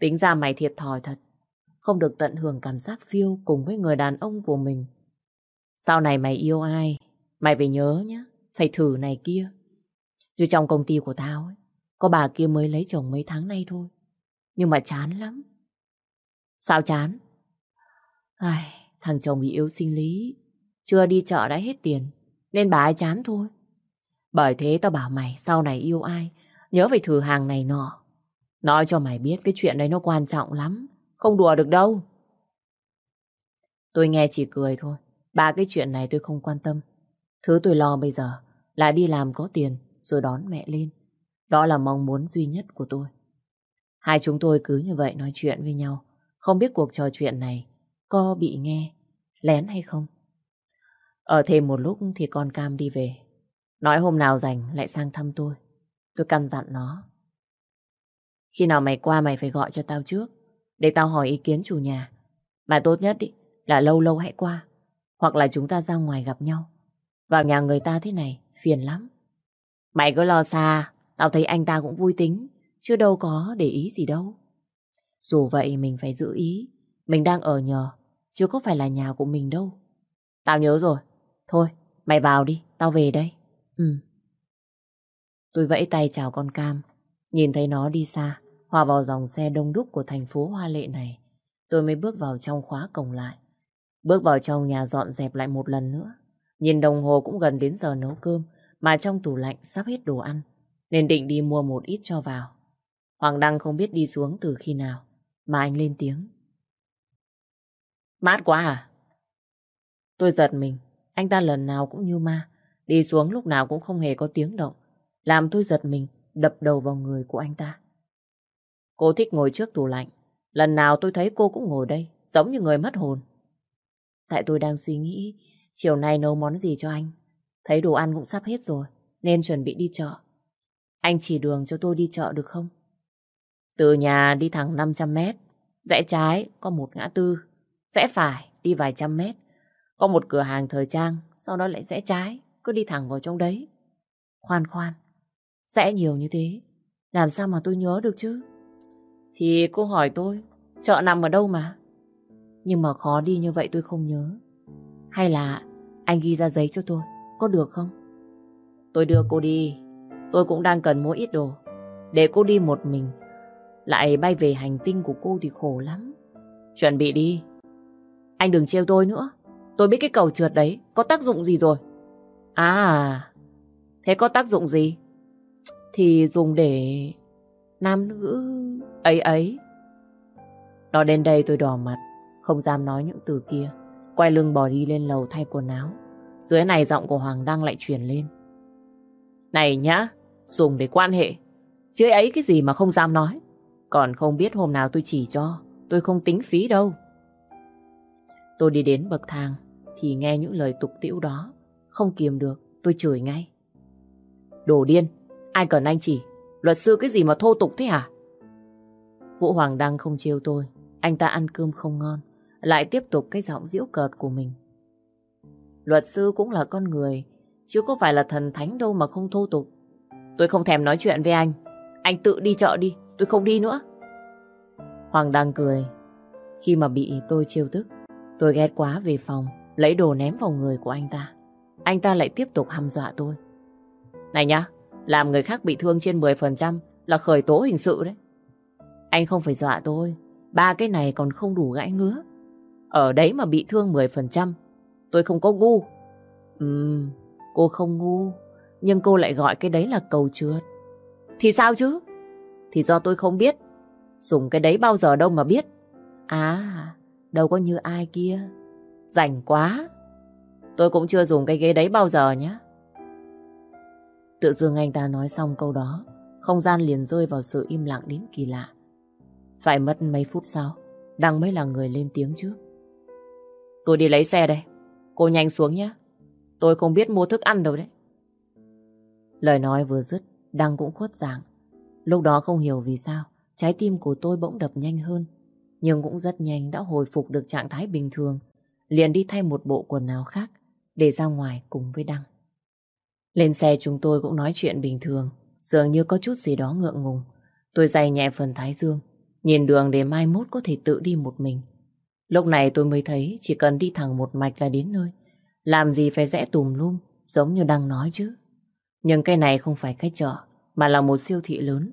[SPEAKER 1] Tính ra mày thiệt thòi thật. Không được tận hưởng cảm giác phiêu cùng với người đàn ông của mình. Sau này mày yêu ai, mày phải nhớ nhé, phải thử này kia. Như trong công ty của tao ấy, có bà kia mới lấy chồng mấy tháng nay thôi. Nhưng mà chán lắm. Sao chán? Ai, thằng chồng bị yếu sinh lý. Chưa đi chợ đã hết tiền. Nên bà ai chán thôi. Bởi thế tao bảo mày sau này yêu ai, nhớ phải thử hàng này nọ. Nói cho mày biết cái chuyện đấy nó quan trọng lắm. Không đùa được đâu. Tôi nghe chỉ cười thôi. Ba cái chuyện này tôi không quan tâm. Thứ tôi lo bây giờ là đi làm có tiền rồi đón mẹ lên. Đó là mong muốn duy nhất của tôi. Hai chúng tôi cứ như vậy nói chuyện với nhau. Không biết cuộc trò chuyện này có bị nghe lén hay không. Ở thêm một lúc thì con Cam đi về. Nói hôm nào rảnh lại sang thăm tôi. Tôi căn dặn nó. Khi nào mày qua mày phải gọi cho tao trước. Để tao hỏi ý kiến chủ nhà. Mà tốt nhất ý, là lâu lâu hãy qua. Hoặc là chúng ta ra ngoài gặp nhau. Vào nhà người ta thế này, phiền lắm. Mày cứ lo xa, tao thấy anh ta cũng vui tính. Chứ đâu có để ý gì đâu. Dù vậy mình phải giữ ý. Mình đang ở nhờ, chứ có phải là nhà của mình đâu. Tao nhớ rồi. Thôi, mày vào đi, tao về đây. Ừ. Tôi vẫy tay chào con Cam. Nhìn thấy nó đi xa, hòa vào dòng xe đông đúc của thành phố Hoa Lệ này. Tôi mới bước vào trong khóa cổng lại. Bước vào trong nhà dọn dẹp lại một lần nữa. Nhìn đồng hồ cũng gần đến giờ nấu cơm, mà trong tủ lạnh sắp hết đồ ăn. Nên định đi mua một ít cho vào. Hoàng Đăng không biết đi xuống từ khi nào, mà anh lên tiếng. Mát quá à? Tôi giật mình, anh ta lần nào cũng như ma, đi xuống lúc nào cũng không hề có tiếng động, làm tôi giật mình, đập đầu vào người của anh ta. Cô thích ngồi trước tủ lạnh, lần nào tôi thấy cô cũng ngồi đây, giống như người mất hồn. Tại tôi đang suy nghĩ, chiều nay nấu món gì cho anh. Thấy đồ ăn cũng sắp hết rồi, nên chuẩn bị đi chợ. Anh chỉ đường cho tôi đi chợ được không? Từ nhà đi thẳng 500 mét, rẽ trái có một ngã tư, rẽ phải đi vài trăm mét. Có một cửa hàng thời trang, sau đó lại rẽ trái, cứ đi thẳng vào trong đấy. Khoan khoan, rẽ nhiều như thế, làm sao mà tôi nhớ được chứ? Thì cô hỏi tôi, chợ nằm ở đâu mà? Nhưng mà khó đi như vậy tôi không nhớ. Hay là anh ghi ra giấy cho tôi, có được không? Tôi đưa cô đi. Tôi cũng đang cần mua ít đồ. Để cô đi một mình. Lại bay về hành tinh của cô thì khổ lắm. Chuẩn bị đi. Anh đừng trêu tôi nữa. Tôi biết cái cầu trượt đấy có tác dụng gì rồi. À, thế có tác dụng gì? Thì dùng để nam nữ ấy ấy. Nói đến đây tôi đỏ mặt, không dám nói những từ kia. Quay lưng bỏ đi lên lầu thay quần áo. Dưới này giọng của Hoàng Đăng lại truyền lên. Này nhá, dùng để quan hệ. Chứ ấy cái gì mà không dám nói. Còn không biết hôm nào tôi chỉ cho, tôi không tính phí đâu. Tôi đi đến bậc thang, thì nghe những lời tục tiễu đó. Không kiềm được, tôi chửi ngay. Đồ điên, ai cần anh chỉ, luật sư cái gì mà thô tục thế hả? Vũ Hoàng Đăng không chiêu tôi, anh ta ăn cơm không ngon, lại tiếp tục cái giọng diễu cợt của mình. Luật sư cũng là con người, chứ có phải là thần thánh đâu mà không thô tục. Tôi không thèm nói chuyện với anh, anh tự đi chợ đi, tôi không đi nữa. Hoàng đang cười, khi mà bị tôi chiêu tức, tôi ghét quá về phòng, lấy đồ ném vào người của anh ta. Anh ta lại tiếp tục hăm dọa tôi. Này nhá, làm người khác bị thương trên 10% là khởi tố hình sự đấy. Anh không phải dọa tôi, ba cái này còn không đủ gãi ngứa. Ở đấy mà bị thương 10%, tôi không có ngu. Ừm, cô không ngu, nhưng cô lại gọi cái đấy là cầu trượt. Thì sao chứ? Thì do tôi không biết. Dùng cái đấy bao giờ đâu mà biết. À, đâu có như ai kia. Rảnh quá. Tôi cũng chưa dùng cái ghế đấy bao giờ nhé. Tự dưng anh ta nói xong câu đó, không gian liền rơi vào sự im lặng đến kỳ lạ. Phải mất mấy phút sau, Đăng mới là người lên tiếng trước. Tôi đi lấy xe đây. Cô nhanh xuống nhé. Tôi không biết mua thức ăn đâu đấy. Lời nói vừa dứt, Đăng cũng khuất dạng. Lúc đó không hiểu vì sao, trái tim của tôi bỗng đập nhanh hơn. Nhưng cũng rất nhanh đã hồi phục được trạng thái bình thường. Liền đi thay một bộ quần áo khác để ra ngoài cùng với Đăng. Lên xe chúng tôi cũng nói chuyện bình thường, dường như có chút gì đó ngượng ngùng. Tôi dày nhẹ phần thái dương, nhìn đường để mai mốt có thể tự đi một mình. Lúc này tôi mới thấy chỉ cần đi thẳng một mạch là đến nơi. Làm gì phải rẽ tùm lum, giống như đang nói chứ. Nhưng cái này không phải cái chợ, mà là một siêu thị lớn.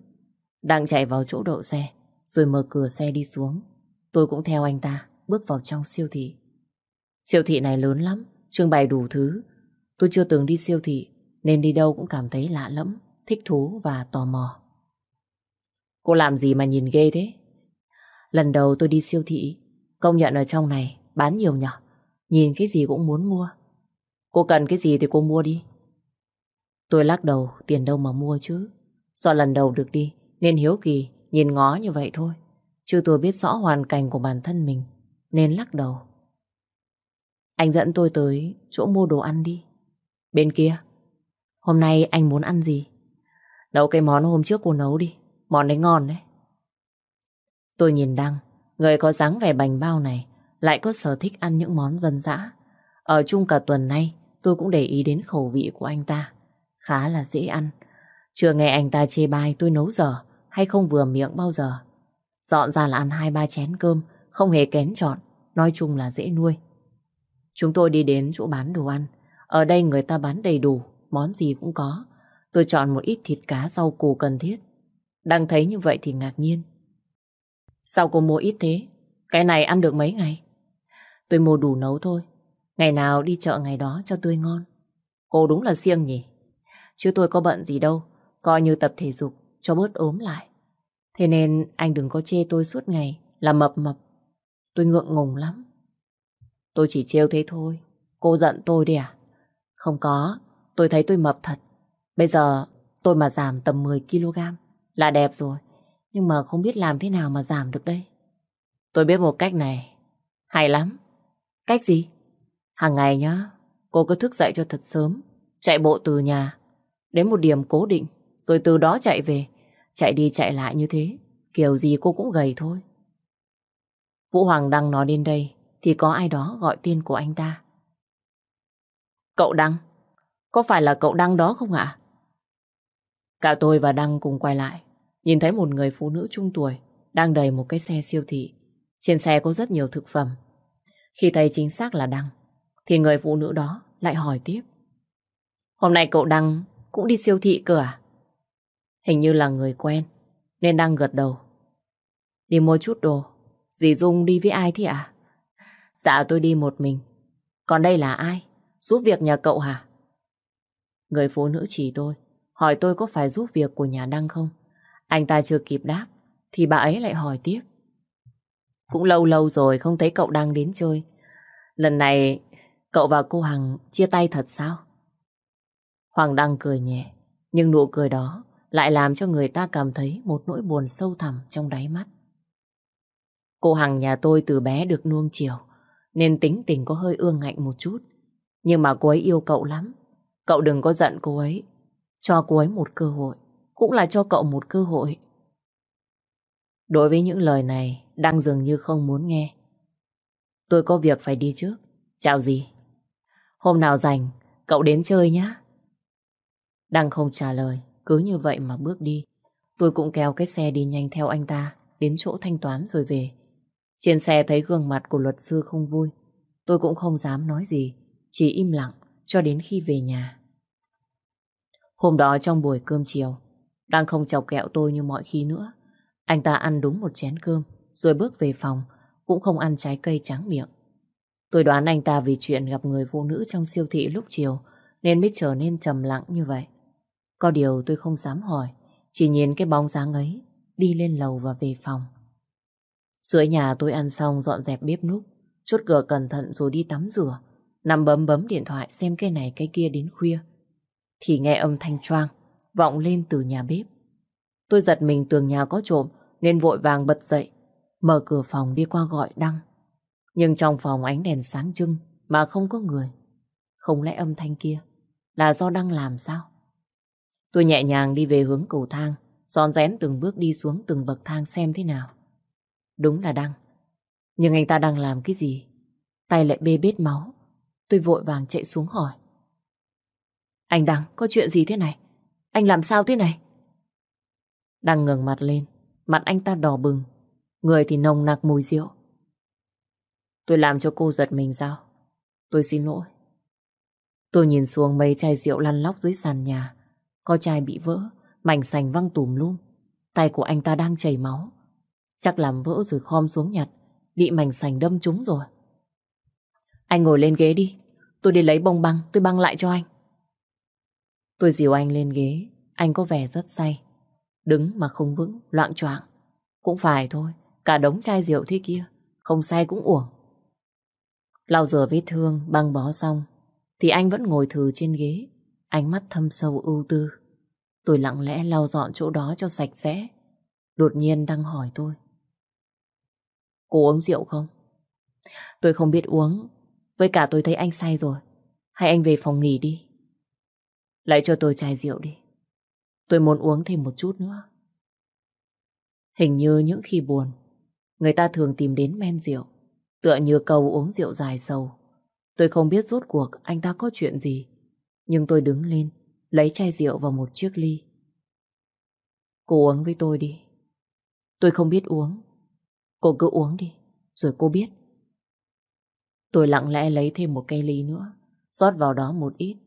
[SPEAKER 1] Đang chạy vào chỗ đậu xe, rồi mở cửa xe đi xuống. Tôi cũng theo anh ta, bước vào trong siêu thị. Siêu thị này lớn lắm, trưng bày đủ thứ. Tôi chưa từng đi siêu thị, nên đi đâu cũng cảm thấy lạ lẫm, thích thú và tò mò. Cô làm gì mà nhìn ghê thế? Lần đầu tôi đi siêu thị, công nhận ở trong này bán nhiều nhở. Nhìn cái gì cũng muốn mua. Cô cần cái gì thì cô mua đi. Tôi lắc đầu, tiền đâu mà mua chứ. Do lần đầu được đi, nên hiếu kỳ, nhìn ngó như vậy thôi. Chứ tôi biết rõ hoàn cảnh của bản thân mình, nên lắc đầu. Anh dẫn tôi tới chỗ mua đồ ăn đi. Bên kia, hôm nay anh muốn ăn gì? Nấu cái món hôm trước cô nấu đi, món đấy ngon đấy. Tôi nhìn Đăng, người có dáng vẻ bành bao này, lại có sở thích ăn những món dân dã. Ở chung cả tuần nay, tôi cũng để ý đến khẩu vị của anh ta. Khá là dễ ăn. Chưa nghe anh ta chê bai tôi nấu dở hay không vừa miệng bao giờ. Dọn ra là ăn hai ba chén cơm, không hề kén chọn, nói chung là dễ nuôi. Chúng tôi đi đến chỗ bán đồ ăn. Ở đây người ta bán đầy đủ, món gì cũng có. Tôi chọn một ít thịt cá rau củ cần thiết. Đang thấy như vậy thì ngạc nhiên. Sao cô mua ít thế? Cái này ăn được mấy ngày? Tôi mua đủ nấu thôi. Ngày nào đi chợ ngày đó cho tươi ngon. Cô đúng là siêng nhỉ? Chứ tôi có bận gì đâu. Coi như tập thể dục cho bớt ốm lại. Thế nên anh đừng có chê tôi suốt ngày là mập mập. Tôi ngượng ngùng lắm. Tôi chỉ trêu thế thôi. Cô giận tôi đi à? Không có, tôi thấy tôi mập thật. Bây giờ tôi mà giảm tầm 10kg là đẹp rồi. Nhưng mà không biết làm thế nào mà giảm được đây. Tôi biết một cách này. Hay lắm. Cách gì? Hàng ngày nhá, cô cứ thức dậy cho thật sớm. Chạy bộ từ nhà đến một điểm cố định. Rồi từ đó chạy về. Chạy đi chạy lại như thế. Kiểu gì cô cũng gầy thôi. Vũ Hoàng Đăng nói đến đây thì có ai đó gọi tên của anh ta. Cậu Đăng? Có phải là cậu Đăng đó không ạ? Cả tôi và Đăng cùng quay lại. Nhìn thấy một người phụ nữ trung tuổi đang đầy một cái xe siêu thị. Trên xe có rất nhiều thực phẩm. Khi thấy chính xác là Đăng, thì người phụ nữ đó lại hỏi tiếp. Hôm nay cậu Đăng cũng đi siêu thị cơ à? Hình như là người quen, nên đang gật đầu. Đi mua chút đồ, dì Dung đi với ai thế ạ? À? Dạ tôi đi một mình. Còn đây là ai? Giúp việc nhà cậu hả? Người phụ nữ chỉ tôi, hỏi tôi có phải giúp việc của nhà Đăng không? Anh ta chưa kịp đáp, thì bà ấy lại hỏi tiếp. Cũng lâu lâu rồi không thấy cậu đang đến chơi. Lần này cậu và cô Hằng chia tay thật sao? Hoàng Đăng cười nhẹ, nhưng nụ cười đó lại làm cho người ta cảm thấy một nỗi buồn sâu thẳm trong đáy mắt. Cô Hằng nhà tôi từ bé được nuông chiều, nên tính tình có hơi ương ngạnh một chút. Nhưng mà cô ấy yêu cậu lắm. Cậu đừng có giận cô ấy. Cho cô ấy một cơ hội, cũng là cho cậu một cơ hội. Đối với những lời này, Đăng dường như không muốn nghe. Tôi có việc phải đi trước. Chào gì? Hôm nào rảnh, cậu đến chơi nhé. Đăng không trả lời, cứ như vậy mà bước đi. Tôi cũng kéo cái xe đi nhanh theo anh ta, đến chỗ thanh toán rồi về. Trên xe thấy gương mặt của luật sư không vui. Tôi cũng không dám nói gì, chỉ im lặng cho đến khi về nhà. Hôm đó trong buổi cơm chiều, đang không chọc kẹo tôi như mọi khi nữa. Anh ta ăn đúng một chén cơm, rồi bước về phòng, cũng không ăn trái cây trắng miệng. Tôi đoán anh ta vì chuyện gặp người phụ nữ trong siêu thị lúc chiều, nên mới trở nên trầm lặng như vậy. Có điều tôi không dám hỏi, chỉ nhìn cái bóng dáng ấy, đi lên lầu và về phòng. Dưới nhà tôi ăn xong dọn dẹp bếp núc, chốt cửa cẩn thận rồi đi tắm rửa, nằm bấm bấm điện thoại xem cái này cái kia đến khuya. Thì nghe âm thanh choang vọng lên từ nhà bếp. Tôi giật mình tường nhà có trộm nên vội vàng bật dậy, mở cửa phòng đi qua gọi Đăng. Nhưng trong phòng ánh đèn sáng trưng mà không có người. Không lẽ âm thanh kia là do Đăng làm sao? Tôi nhẹ nhàng đi về hướng cầu thang, son rén từng bước đi xuống từng bậc thang xem thế nào. Đúng là Đăng. Nhưng anh ta đang làm cái gì? Tay lại bê bết máu. Tôi vội vàng chạy xuống hỏi. Anh Đăng, có chuyện gì thế này? Anh làm sao thế này? đang ngừng mặt lên, mặt anh ta đỏ bừng, người thì nồng nặc mùi rượu. Tôi làm cho cô giật mình sao? Tôi xin lỗi. Tôi nhìn xuống mấy chai rượu lăn lóc dưới sàn nhà. Có chai bị vỡ, mảnh sành văng tùm luôn. Tay của anh ta đang chảy máu. Chắc làm vỡ rồi khom xuống nhặt, bị mảnh sành đâm trúng rồi. Anh ngồi lên ghế đi, tôi đi lấy bông băng, tôi băng lại cho anh. Tôi dìu anh lên ghế, anh có vẻ rất say. Đứng mà không vững, loạn choạng. Cũng phải thôi, cả đống chai rượu thế kia, không say cũng uổng. Lau rửa vết thương, băng bó xong, thì anh vẫn ngồi thừ trên ghế, ánh mắt thâm sâu ưu tư. Tôi lặng lẽ lau dọn chỗ đó cho sạch sẽ. Đột nhiên đang hỏi tôi. Cô uống rượu không? Tôi không biết uống, với cả tôi thấy anh say rồi. Hay anh về phòng nghỉ đi. Lại cho tôi chai rượu đi. Tôi muốn uống thêm một chút nữa. Hình như những khi buồn, người ta thường tìm đến men rượu. Tựa như cầu uống rượu dài sầu. Tôi không biết rốt cuộc anh ta có chuyện gì. Nhưng tôi đứng lên, lấy chai rượu vào một chiếc ly. Cô uống với tôi đi. Tôi không biết uống. Cô cứ uống đi, rồi cô biết. Tôi lặng lẽ lấy thêm một cây ly nữa, rót vào đó một ít.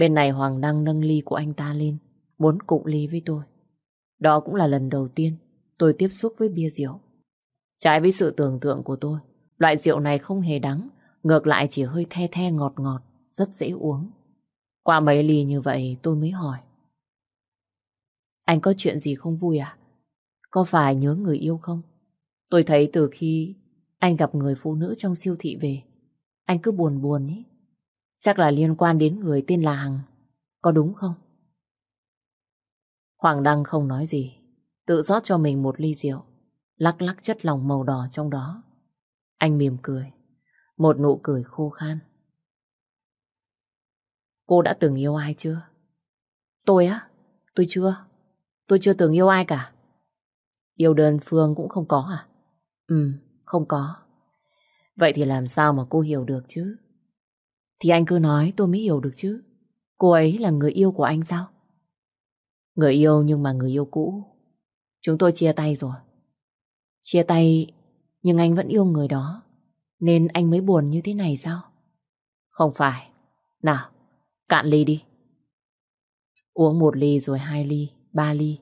[SPEAKER 1] Bên này Hoàng Đăng nâng ly của anh ta lên, muốn cụng ly với tôi. Đó cũng là lần đầu tiên tôi tiếp xúc với bia rượu. Trái với sự tưởng tượng của tôi, loại rượu này không hề đắng, ngược lại chỉ hơi the the ngọt ngọt, rất dễ uống. Qua mấy ly như vậy tôi mới hỏi. Anh có chuyện gì không vui à? Có phải nhớ người yêu không? Tôi thấy từ khi anh gặp người phụ nữ trong siêu thị về, anh cứ buồn buồn ý. Chắc là liên quan đến người tên là Hằng. Có đúng không? Hoàng Đăng không nói gì. Tự rót cho mình một ly rượu. Lắc lắc chất lòng màu đỏ trong đó. Anh mỉm cười. Một nụ cười khô khan. Cô đã từng yêu ai chưa? Tôi á? Tôi chưa. Tôi chưa từng yêu ai cả. Yêu đơn phương cũng không có à? Ừ, không có. Vậy thì làm sao mà cô hiểu được chứ? Thì anh cứ nói tôi mới hiểu được chứ. Cô ấy là người yêu của anh sao? Người yêu nhưng mà người yêu cũ. Chúng tôi chia tay rồi. Chia tay nhưng anh vẫn yêu người đó. Nên anh mới buồn như thế này sao? Không phải. Nào, cạn ly đi. Uống một ly rồi hai ly, ba ly.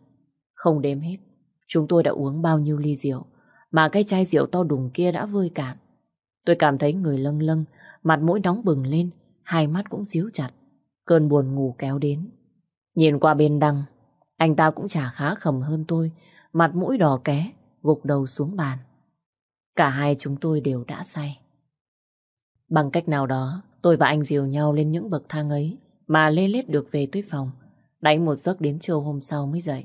[SPEAKER 1] Không đếm hết. Chúng tôi đã uống bao nhiêu ly rượu. Mà cái chai rượu to đùng kia đã vơi cạn. Tôi cảm thấy người lâng lâng, mặt mũi nóng bừng lên, hai mắt cũng díu chặt. Cơn buồn ngủ kéo đến. Nhìn qua bên đăng, anh ta cũng chả khá khẩm hơn tôi, mặt mũi đỏ ké, gục đầu xuống bàn. Cả hai chúng tôi đều đã say. Bằng cách nào đó, tôi và anh dìu nhau lên những bậc thang ấy mà lê lết được về tới phòng. Đánh một giấc đến chiều hôm sau mới dậy.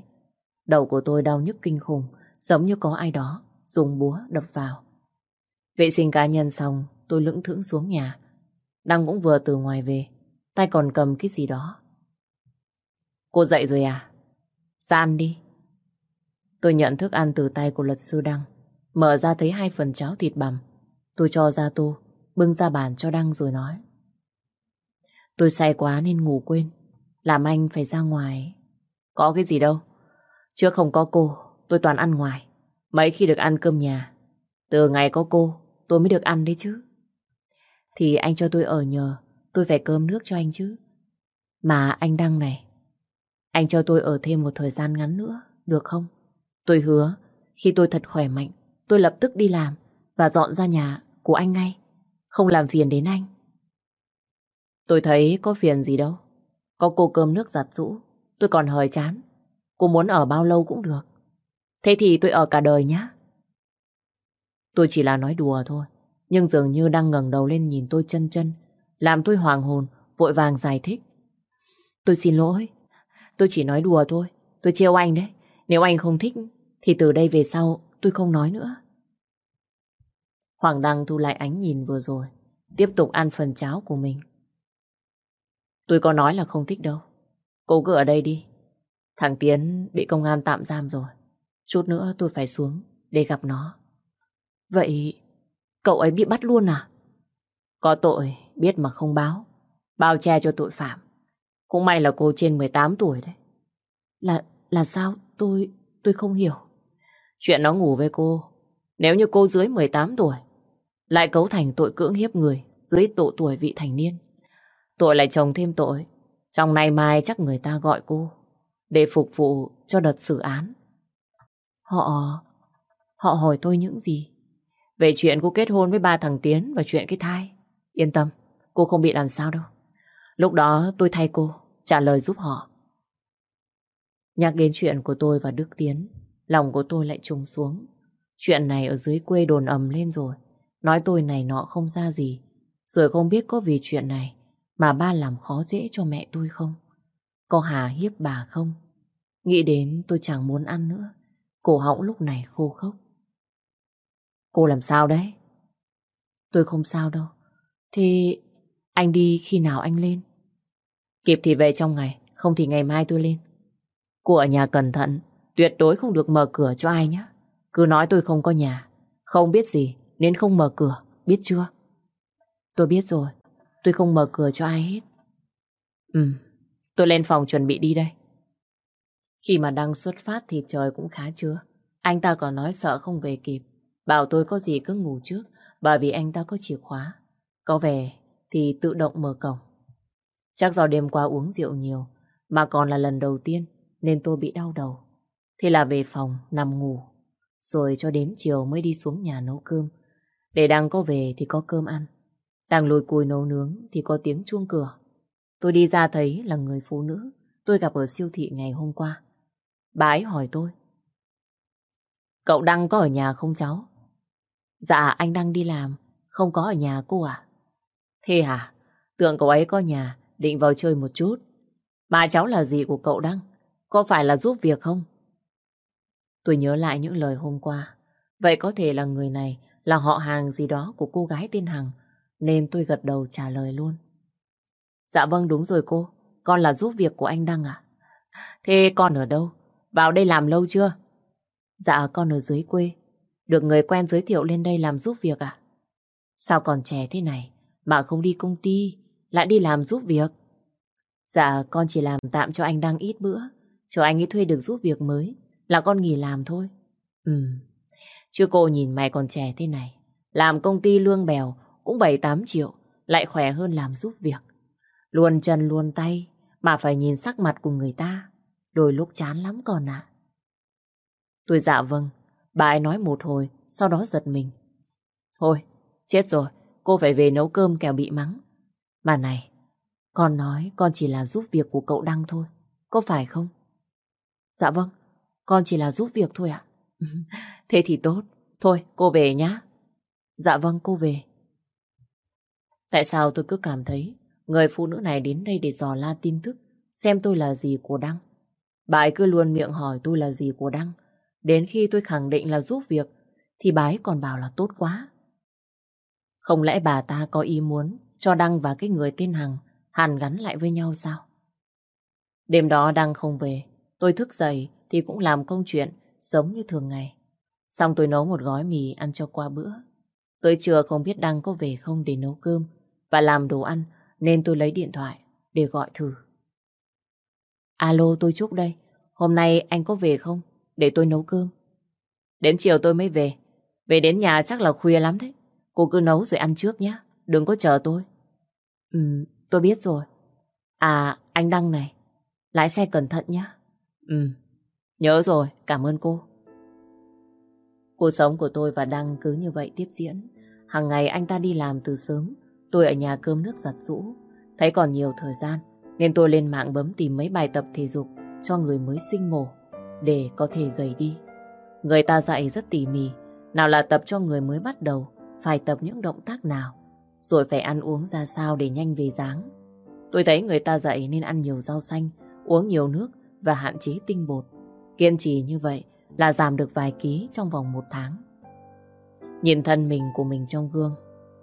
[SPEAKER 1] Đầu của tôi đau nhức kinh khủng, giống như có ai đó dùng búa đập vào. Vệ sinh cá nhân xong, tôi lững thững xuống nhà. Đăng cũng vừa từ ngoài về, tay còn cầm cái gì đó. Cô dậy rồi à? Ra ăn đi. Tôi nhận thức ăn từ tay của luật sư Đăng. Mở ra thấy hai phần cháo thịt bằm. Tôi cho ra tô, bưng ra bàn cho Đăng rồi nói. Tôi say quá nên ngủ quên. Làm anh phải ra ngoài. Có cái gì đâu. Trước không có cô, tôi toàn ăn ngoài. Mấy khi được ăn cơm nhà. Từ ngày có cô, tôi mới được ăn đấy chứ. Thì anh cho tôi ở nhờ, tôi phải cơm nước cho anh chứ. Mà anh Đăng này, anh cho tôi ở thêm một thời gian ngắn nữa, được không? Tôi hứa, khi tôi thật khỏe mạnh, tôi lập tức đi làm và dọn ra nhà của anh ngay. Không làm phiền đến anh. Tôi thấy có phiền gì đâu. Có cô cơm nước giặt rũ, tôi còn hời chán. Cô muốn ở bao lâu cũng được. Thế thì tôi ở cả đời nhé. Tôi chỉ là nói đùa thôi. Nhưng dường như đang ngẩng đầu lên nhìn tôi chân chân. Làm tôi hoàng hồn, vội vàng giải thích. Tôi xin lỗi. Tôi chỉ nói đùa thôi. Tôi trêu anh đấy. Nếu anh không thích, thì từ đây về sau tôi không nói nữa. Hoàng Đăng thu lại ánh nhìn vừa rồi. Tiếp tục ăn phần cháo của mình. Tôi có nói là không thích đâu. Cô cứ ở đây đi. Thằng Tiến bị công an tạm giam rồi. Chút nữa tôi phải xuống để gặp nó. Vậy cậu ấy bị bắt luôn à? Có tội, biết mà không báo. Bao che cho tội phạm. Cũng may là cô trên 18 tuổi đấy. Là, là sao? Tôi, tôi không hiểu. Chuyện nó ngủ với cô. Nếu như cô dưới 18 tuổi, lại cấu thành tội cưỡng hiếp người dưới độ tuổi vị thành niên. Tội lại chồng thêm tội. Trong nay mai chắc người ta gọi cô để phục vụ cho đợt xử án. Họ... Họ hỏi tôi những gì? Về chuyện cô kết hôn với ba thằng Tiến và chuyện cái thai. Yên tâm, cô không bị làm sao đâu. Lúc đó tôi thay cô, trả lời giúp họ. Nhắc đến chuyện của tôi và Đức Tiến, lòng của tôi lại trùng xuống. Chuyện này ở dưới quê đồn ầm lên rồi. Nói tôi này nọ không ra gì. Rồi không biết có vì chuyện này mà ba làm khó dễ cho mẹ tôi không? Có hà hiếp bà không? Nghĩ đến tôi chẳng muốn ăn nữa. Cổ họng lúc này khô khốc. Cô làm sao đấy? Tôi không sao đâu. Thì anh đi khi nào anh lên? Kịp thì về trong ngày, không thì ngày mai tôi lên. Cô ở nhà cẩn thận, tuyệt đối không được mở cửa cho ai nhé. Cứ nói tôi không có nhà, không biết gì nên không mở cửa, biết chưa? Tôi biết rồi, tôi không mở cửa cho ai hết. Ừ, tôi lên phòng chuẩn bị đi đây. Khi mà đang xuất phát thì trời cũng khá trưa. Anh ta còn nói sợ không về kịp. Bảo tôi có gì cứ ngủ trước, bởi vì anh ta có chìa khóa. Có về thì tự động mở cổng. Chắc do đêm qua uống rượu nhiều, mà còn là lần đầu tiên nên tôi bị đau đầu. Thế là về phòng nằm ngủ, rồi cho đến chiều mới đi xuống nhà nấu cơm. Để đang có về thì có cơm ăn. Đang lùi cùi nấu nướng thì có tiếng chuông cửa. Tôi đi ra thấy là người phụ nữ tôi gặp ở siêu thị ngày hôm qua. Bà ấy hỏi tôi. Cậu Đăng có ở nhà không cháu? Dạ anh đang đi làm, không có ở nhà cô à? Thế hả? Tưởng cậu ấy có nhà, định vào chơi một chút. Mà cháu là gì của cậu Đăng? Có phải là giúp việc không? Tôi nhớ lại những lời hôm qua. Vậy có thể là người này là họ hàng gì đó của cô gái tên Hằng. Nên tôi gật đầu trả lời luôn. Dạ vâng đúng rồi cô. Con là giúp việc của anh Đăng à? Thế con ở đâu? Vào đây làm lâu chưa? Dạ con ở dưới quê. Được người quen giới thiệu lên đây làm giúp việc à? Sao còn trẻ thế này mà không đi công ty, lại đi làm giúp việc? Dạ con chỉ làm tạm cho anh đang ít bữa, cho anh ấy thuê được giúp việc mới, là con nghỉ làm thôi. Ừ, chứ cô nhìn mày còn trẻ thế này, làm công ty lương bèo cũng 7-8 triệu, lại khỏe hơn làm giúp việc. Luôn chân luôn tay, mà phải nhìn sắc mặt của người ta. Đôi lúc chán lắm còn ạ. Tôi dạ vâng. Bà ấy nói một hồi, sau đó giật mình. Thôi, chết rồi. Cô phải về nấu cơm kẻo bị mắng. Bà này, con nói con chỉ là giúp việc của cậu Đăng thôi. Có phải không? Dạ vâng, con chỉ là giúp việc thôi ạ. [LAUGHS] Thế thì tốt. Thôi, cô về nhá. Dạ vâng, cô về. Tại sao tôi cứ cảm thấy người phụ nữ này đến đây để dò la tin tức, xem tôi là gì của Đăng. Bà ấy cứ luôn miệng hỏi tôi là gì của Đăng. Đến khi tôi khẳng định là giúp việc, thì bà ấy còn bảo là tốt quá. Không lẽ bà ta có ý muốn cho Đăng và cái người tên Hằng hàn gắn lại với nhau sao? Đêm đó Đăng không về, tôi thức dậy thì cũng làm công chuyện giống như thường ngày. Xong tôi nấu một gói mì ăn cho qua bữa. Tôi chưa không biết Đăng có về không để nấu cơm và làm đồ ăn nên tôi lấy điện thoại để gọi thử. Alo tôi Trúc đây, hôm nay anh có về không? Để tôi nấu cơm. Đến chiều tôi mới về. Về đến nhà chắc là khuya lắm đấy. Cô cứ nấu rồi ăn trước nhé. Đừng có chờ tôi. Ừ, tôi biết rồi. À, anh Đăng này. Lái xe cẩn thận nhé. Ừ, nhớ rồi. Cảm ơn cô. Cuộc sống của tôi và Đăng cứ như vậy tiếp diễn. Hàng ngày anh ta đi làm từ sớm. Tôi ở nhà cơm nước giặt rũ. Thấy còn nhiều thời gian. Nên tôi lên mạng bấm tìm mấy bài tập thể dục cho người mới sinh mổ. Để có thể gầy đi. Người ta dạy rất tỉ mỉ. Nào là tập cho người mới bắt đầu phải tập những động tác nào, rồi phải ăn uống ra sao để nhanh về dáng. Tôi thấy người ta dạy nên ăn nhiều rau xanh, uống nhiều nước và hạn chế tinh bột. Kiên trì như vậy là giảm được vài ký trong vòng một tháng. Nhìn thân mình của mình trong gương,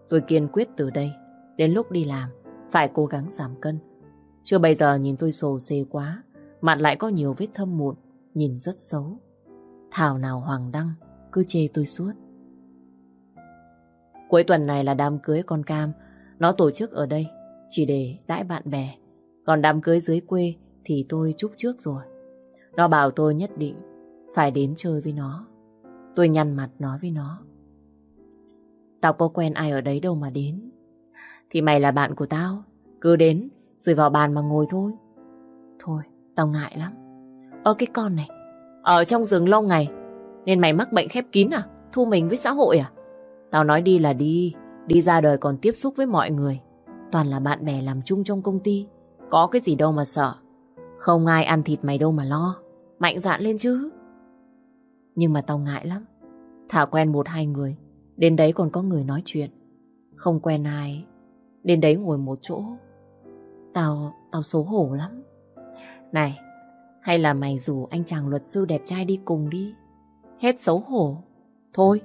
[SPEAKER 1] tôi kiên quyết từ đây, đến lúc đi làm, phải cố gắng giảm cân. Chưa bây giờ nhìn tôi sồ xề quá, mặt lại có nhiều vết thâm mụn, nhìn rất xấu. Thảo nào Hoàng Đăng cứ chê tôi suốt. Cuối tuần này là đám cưới con Cam. Nó tổ chức ở đây chỉ để đãi bạn bè. Còn đám cưới dưới quê thì tôi chúc trước rồi. Nó bảo tôi nhất định phải đến chơi với nó. Tôi nhăn mặt nói với nó. Tao có quen ai ở đấy đâu mà đến. Thì mày là bạn của tao. Cứ đến rồi vào bàn mà ngồi thôi. Thôi, tao ngại lắm. Ơ cái con này, ở trong rừng lâu ngày nên mày mắc bệnh khép kín à? Thu mình với xã hội à? Tao nói đi là đi, đi ra đời còn tiếp xúc với mọi người. Toàn là bạn bè làm chung trong công ty. Có cái gì đâu mà sợ. Không ai ăn thịt mày đâu mà lo. Mạnh dạn lên chứ. Nhưng mà tao ngại lắm. Thả quen một hai người. Đến đấy còn có người nói chuyện. Không quen ai. Đến đấy ngồi một chỗ. Tao, tao xấu hổ lắm. Này, hay là mày rủ anh chàng luật sư đẹp trai đi cùng đi. Hết xấu hổ. Thôi,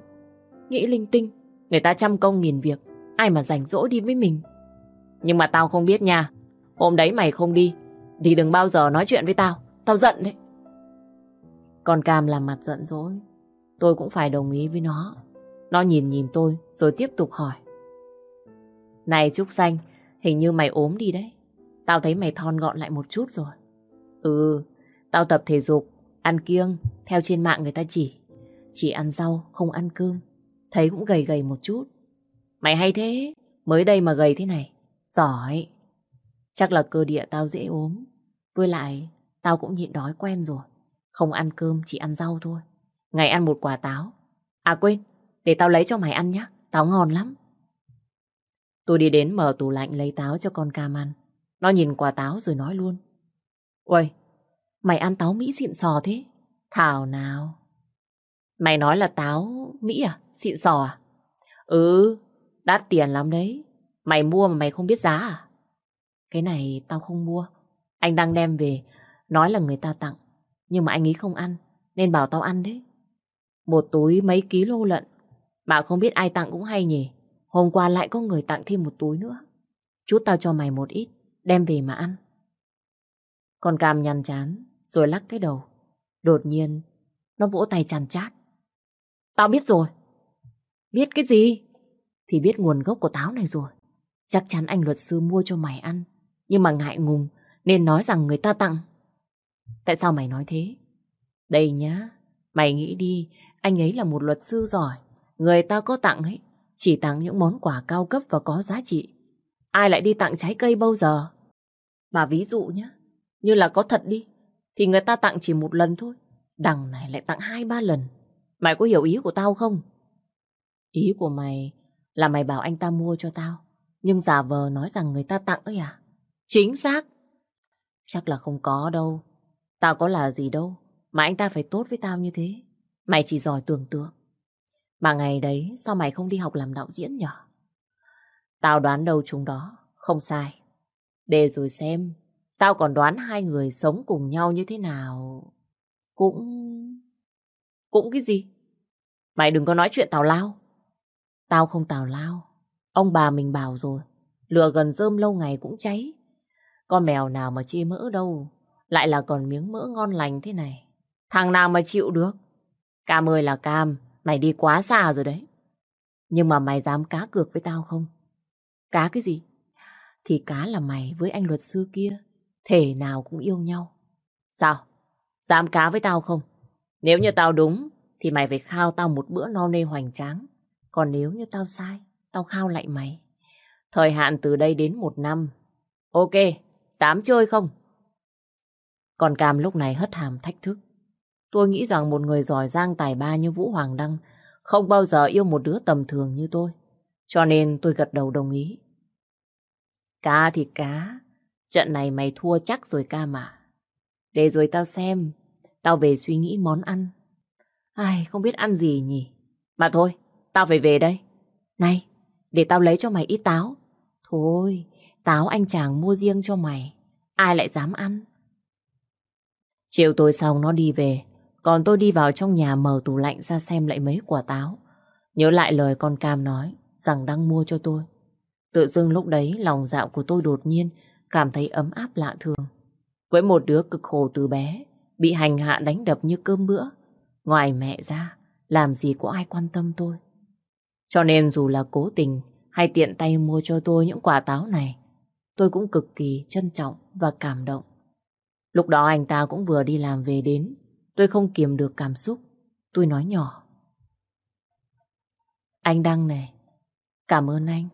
[SPEAKER 1] Nghĩ linh tinh, người ta trăm công nghìn việc, ai mà rảnh rỗi đi với mình. Nhưng mà tao không biết nha, hôm đấy mày không đi, thì đừng bao giờ nói chuyện với tao, tao giận đấy. Còn Cam làm mặt giận dỗi, tôi cũng phải đồng ý với nó. Nó nhìn nhìn tôi rồi tiếp tục hỏi. Này Trúc Xanh, hình như mày ốm đi đấy. Tao thấy mày thon gọn lại một chút rồi. Ừ, tao tập thể dục, ăn kiêng, theo trên mạng người ta chỉ. Chỉ ăn rau, không ăn cơm. Thấy cũng gầy gầy một chút. Mày hay thế, mới đây mà gầy thế này. Giỏi. Chắc là cơ địa tao dễ ốm. Với lại, tao cũng nhịn đói quen rồi. Không ăn cơm, chỉ ăn rau thôi. Ngày ăn một quả táo. À quên, để tao lấy cho mày ăn nhé. Táo ngon lắm. Tôi đi đến mở tủ lạnh lấy táo cho con cam ăn. Nó nhìn quả táo rồi nói luôn. Uầy, mày ăn táo Mỹ xịn sò thế? Thảo nào. Mày nói là táo Mỹ à? Xịn sò à? Ừ, đắt tiền lắm đấy. Mày mua mà mày không biết giá à? Cái này tao không mua. Anh đang đem về, nói là người ta tặng. Nhưng mà anh ấy không ăn, nên bảo tao ăn đấy. Một túi mấy ký lô lận. bảo không biết ai tặng cũng hay nhỉ. Hôm qua lại có người tặng thêm một túi nữa. Chút tao cho mày một ít, đem về mà ăn. Con cam nhăn chán, rồi lắc cái đầu. Đột nhiên, nó vỗ tay chàn chát. Tao biết rồi. Biết cái gì? Thì biết nguồn gốc của táo này rồi. Chắc chắn anh luật sư mua cho mày ăn. Nhưng mà ngại ngùng nên nói rằng người ta tặng. Tại sao mày nói thế? Đây nhá, mày nghĩ đi, anh ấy là một luật sư giỏi. Người ta có tặng ấy, chỉ tặng những món quà cao cấp và có giá trị. Ai lại đi tặng trái cây bao giờ? Bà ví dụ nhá, như là có thật đi, thì người ta tặng chỉ một lần thôi. Đằng này lại tặng hai ba lần. Mày có hiểu ý của tao không? Ý của mày là mày bảo anh ta mua cho tao, nhưng giả vờ nói rằng người ta tặng ấy à? Chính xác. Chắc là không có đâu. Tao có là gì đâu, mà anh ta phải tốt với tao như thế. Mày chỉ giỏi tưởng tượng. Mà ngày đấy sao mày không đi học làm đạo diễn nhở? Tao đoán đâu chúng đó, không sai. Để rồi xem, tao còn đoán hai người sống cùng nhau như thế nào. Cũng... Cũng cái gì? Mày đừng có nói chuyện tào lao. Tao không tào lao. Ông bà mình bảo rồi. Lửa gần rơm lâu ngày cũng cháy. Con mèo nào mà chia mỡ đâu. Lại là còn miếng mỡ ngon lành thế này. Thằng nào mà chịu được. Cam ơi là cam. Mày đi quá xa rồi đấy. Nhưng mà mày dám cá cược với tao không? Cá cái gì? Thì cá là mày với anh luật sư kia. Thể nào cũng yêu nhau. Sao? Dám cá với tao không? Nếu như tao đúng, thì mày phải khao tao một bữa no nê hoành tráng. Còn nếu như tao sai, tao khao lại mày. Thời hạn từ đây đến một năm. Ok, dám chơi không? Còn Cam lúc này hất hàm thách thức. Tôi nghĩ rằng một người giỏi giang tài ba như Vũ Hoàng Đăng không bao giờ yêu một đứa tầm thường như tôi. Cho nên tôi gật đầu đồng ý. Cá thì cá, trận này mày thua chắc rồi ca mà. Để rồi tao xem, tao về suy nghĩ món ăn. Ai, không biết ăn gì nhỉ? Mà thôi, tao phải về đây. Này, để tao lấy cho mày ít táo. Thôi, táo anh chàng mua riêng cho mày. Ai lại dám ăn? Chiều tối xong nó đi về, còn tôi đi vào trong nhà mở tủ lạnh ra xem lại mấy quả táo. Nhớ lại lời con Cam nói rằng đang mua cho tôi. Tự dưng lúc đấy lòng dạo của tôi đột nhiên cảm thấy ấm áp lạ thường. Với một đứa cực khổ từ bé, bị hành hạ đánh đập như cơm bữa, ngoài mẹ ra, làm gì có ai quan tâm tôi. Cho nên dù là cố tình hay tiện tay mua cho tôi những quả táo này, tôi cũng cực kỳ trân trọng và cảm động. Lúc đó anh ta cũng vừa đi làm về đến, tôi không kiềm được cảm xúc. Tôi nói nhỏ. Anh Đăng này, cảm ơn anh.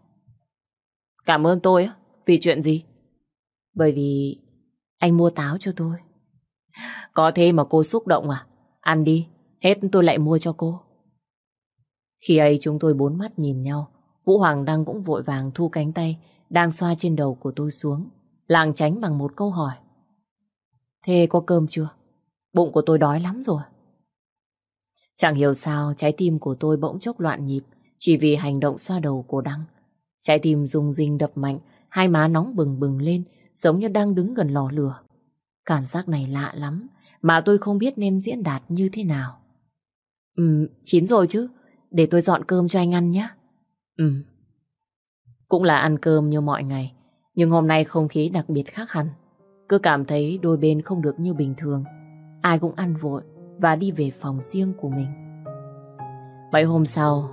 [SPEAKER 1] Cảm ơn tôi á? Vì chuyện gì? Bởi vì anh mua táo cho tôi. Có thế mà cô xúc động à? Ăn đi, hết tôi lại mua cho cô. Khi ấy chúng tôi bốn mắt nhìn nhau, Vũ Hoàng Đăng cũng vội vàng thu cánh tay đang xoa trên đầu của tôi xuống, làng tránh bằng một câu hỏi. Thế có cơm chưa? Bụng của tôi đói lắm rồi. Chẳng hiểu sao trái tim của tôi bỗng chốc loạn nhịp chỉ vì hành động xoa đầu của Đăng. Trái tim rung rinh đập mạnh, hai má nóng bừng bừng lên, giống như đang đứng gần lò lửa. Cảm giác này lạ lắm, mà tôi không biết nên diễn đạt như thế nào. Ừ, chín rồi chứ, để tôi dọn cơm cho anh ăn nhé. Ừ. Cũng là ăn cơm như mọi ngày, nhưng hôm nay không khí đặc biệt khác hẳn. Cứ cảm thấy đôi bên không được như bình thường. Ai cũng ăn vội và đi về phòng riêng của mình. Mấy hôm sau,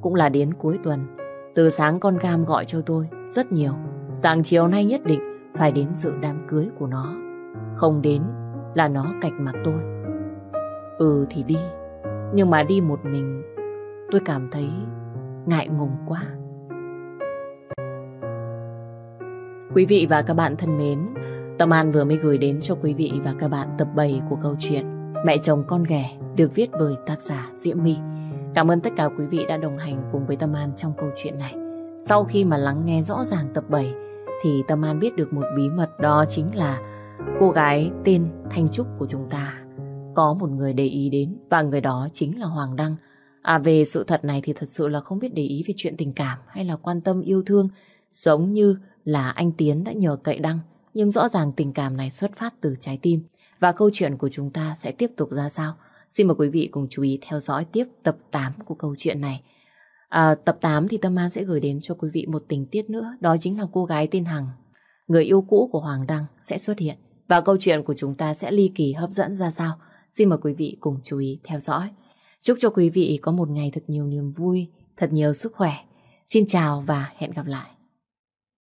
[SPEAKER 1] cũng là đến cuối tuần, từ sáng con Cam gọi cho tôi rất nhiều, rằng chiều nay nhất định phải đến dự đám cưới của nó. Không đến là nó cạch mặt tôi. Ừ thì đi, nhưng mà đi một mình tôi cảm thấy ngại ngùng quá. Quý vị và các bạn thân mến, Tâm An vừa mới gửi đến cho quý vị và các bạn tập 7 của câu chuyện Mẹ chồng con ghẻ được viết bởi tác giả Diễm My. Cảm ơn tất cả quý vị đã đồng hành cùng với Tâm An trong câu chuyện này. Sau khi mà lắng nghe rõ ràng tập 7 thì Tâm An biết được một bí mật đó chính là cô gái tên Thanh Trúc của chúng ta có một người để ý đến và người đó chính là Hoàng Đăng. À về sự thật này thì thật sự là không biết để ý về chuyện tình cảm hay là quan tâm yêu thương giống như là anh Tiến đã nhờ cậy Đăng, nhưng rõ ràng tình cảm này xuất phát từ trái tim và câu chuyện của chúng ta sẽ tiếp tục ra sao. Xin mời quý vị cùng chú ý theo dõi tiếp tập 8 của câu chuyện này. À, tập 8 thì Tâm An sẽ gửi đến cho quý vị một tình tiết nữa, đó chính là cô gái tên Hằng. Người yêu cũ của Hoàng Đăng sẽ xuất hiện và câu chuyện của chúng ta sẽ ly kỳ hấp dẫn ra sao. Xin mời quý vị cùng chú ý theo dõi. Chúc cho quý vị có một ngày thật nhiều niềm vui, thật nhiều sức khỏe. Xin chào và hẹn gặp lại.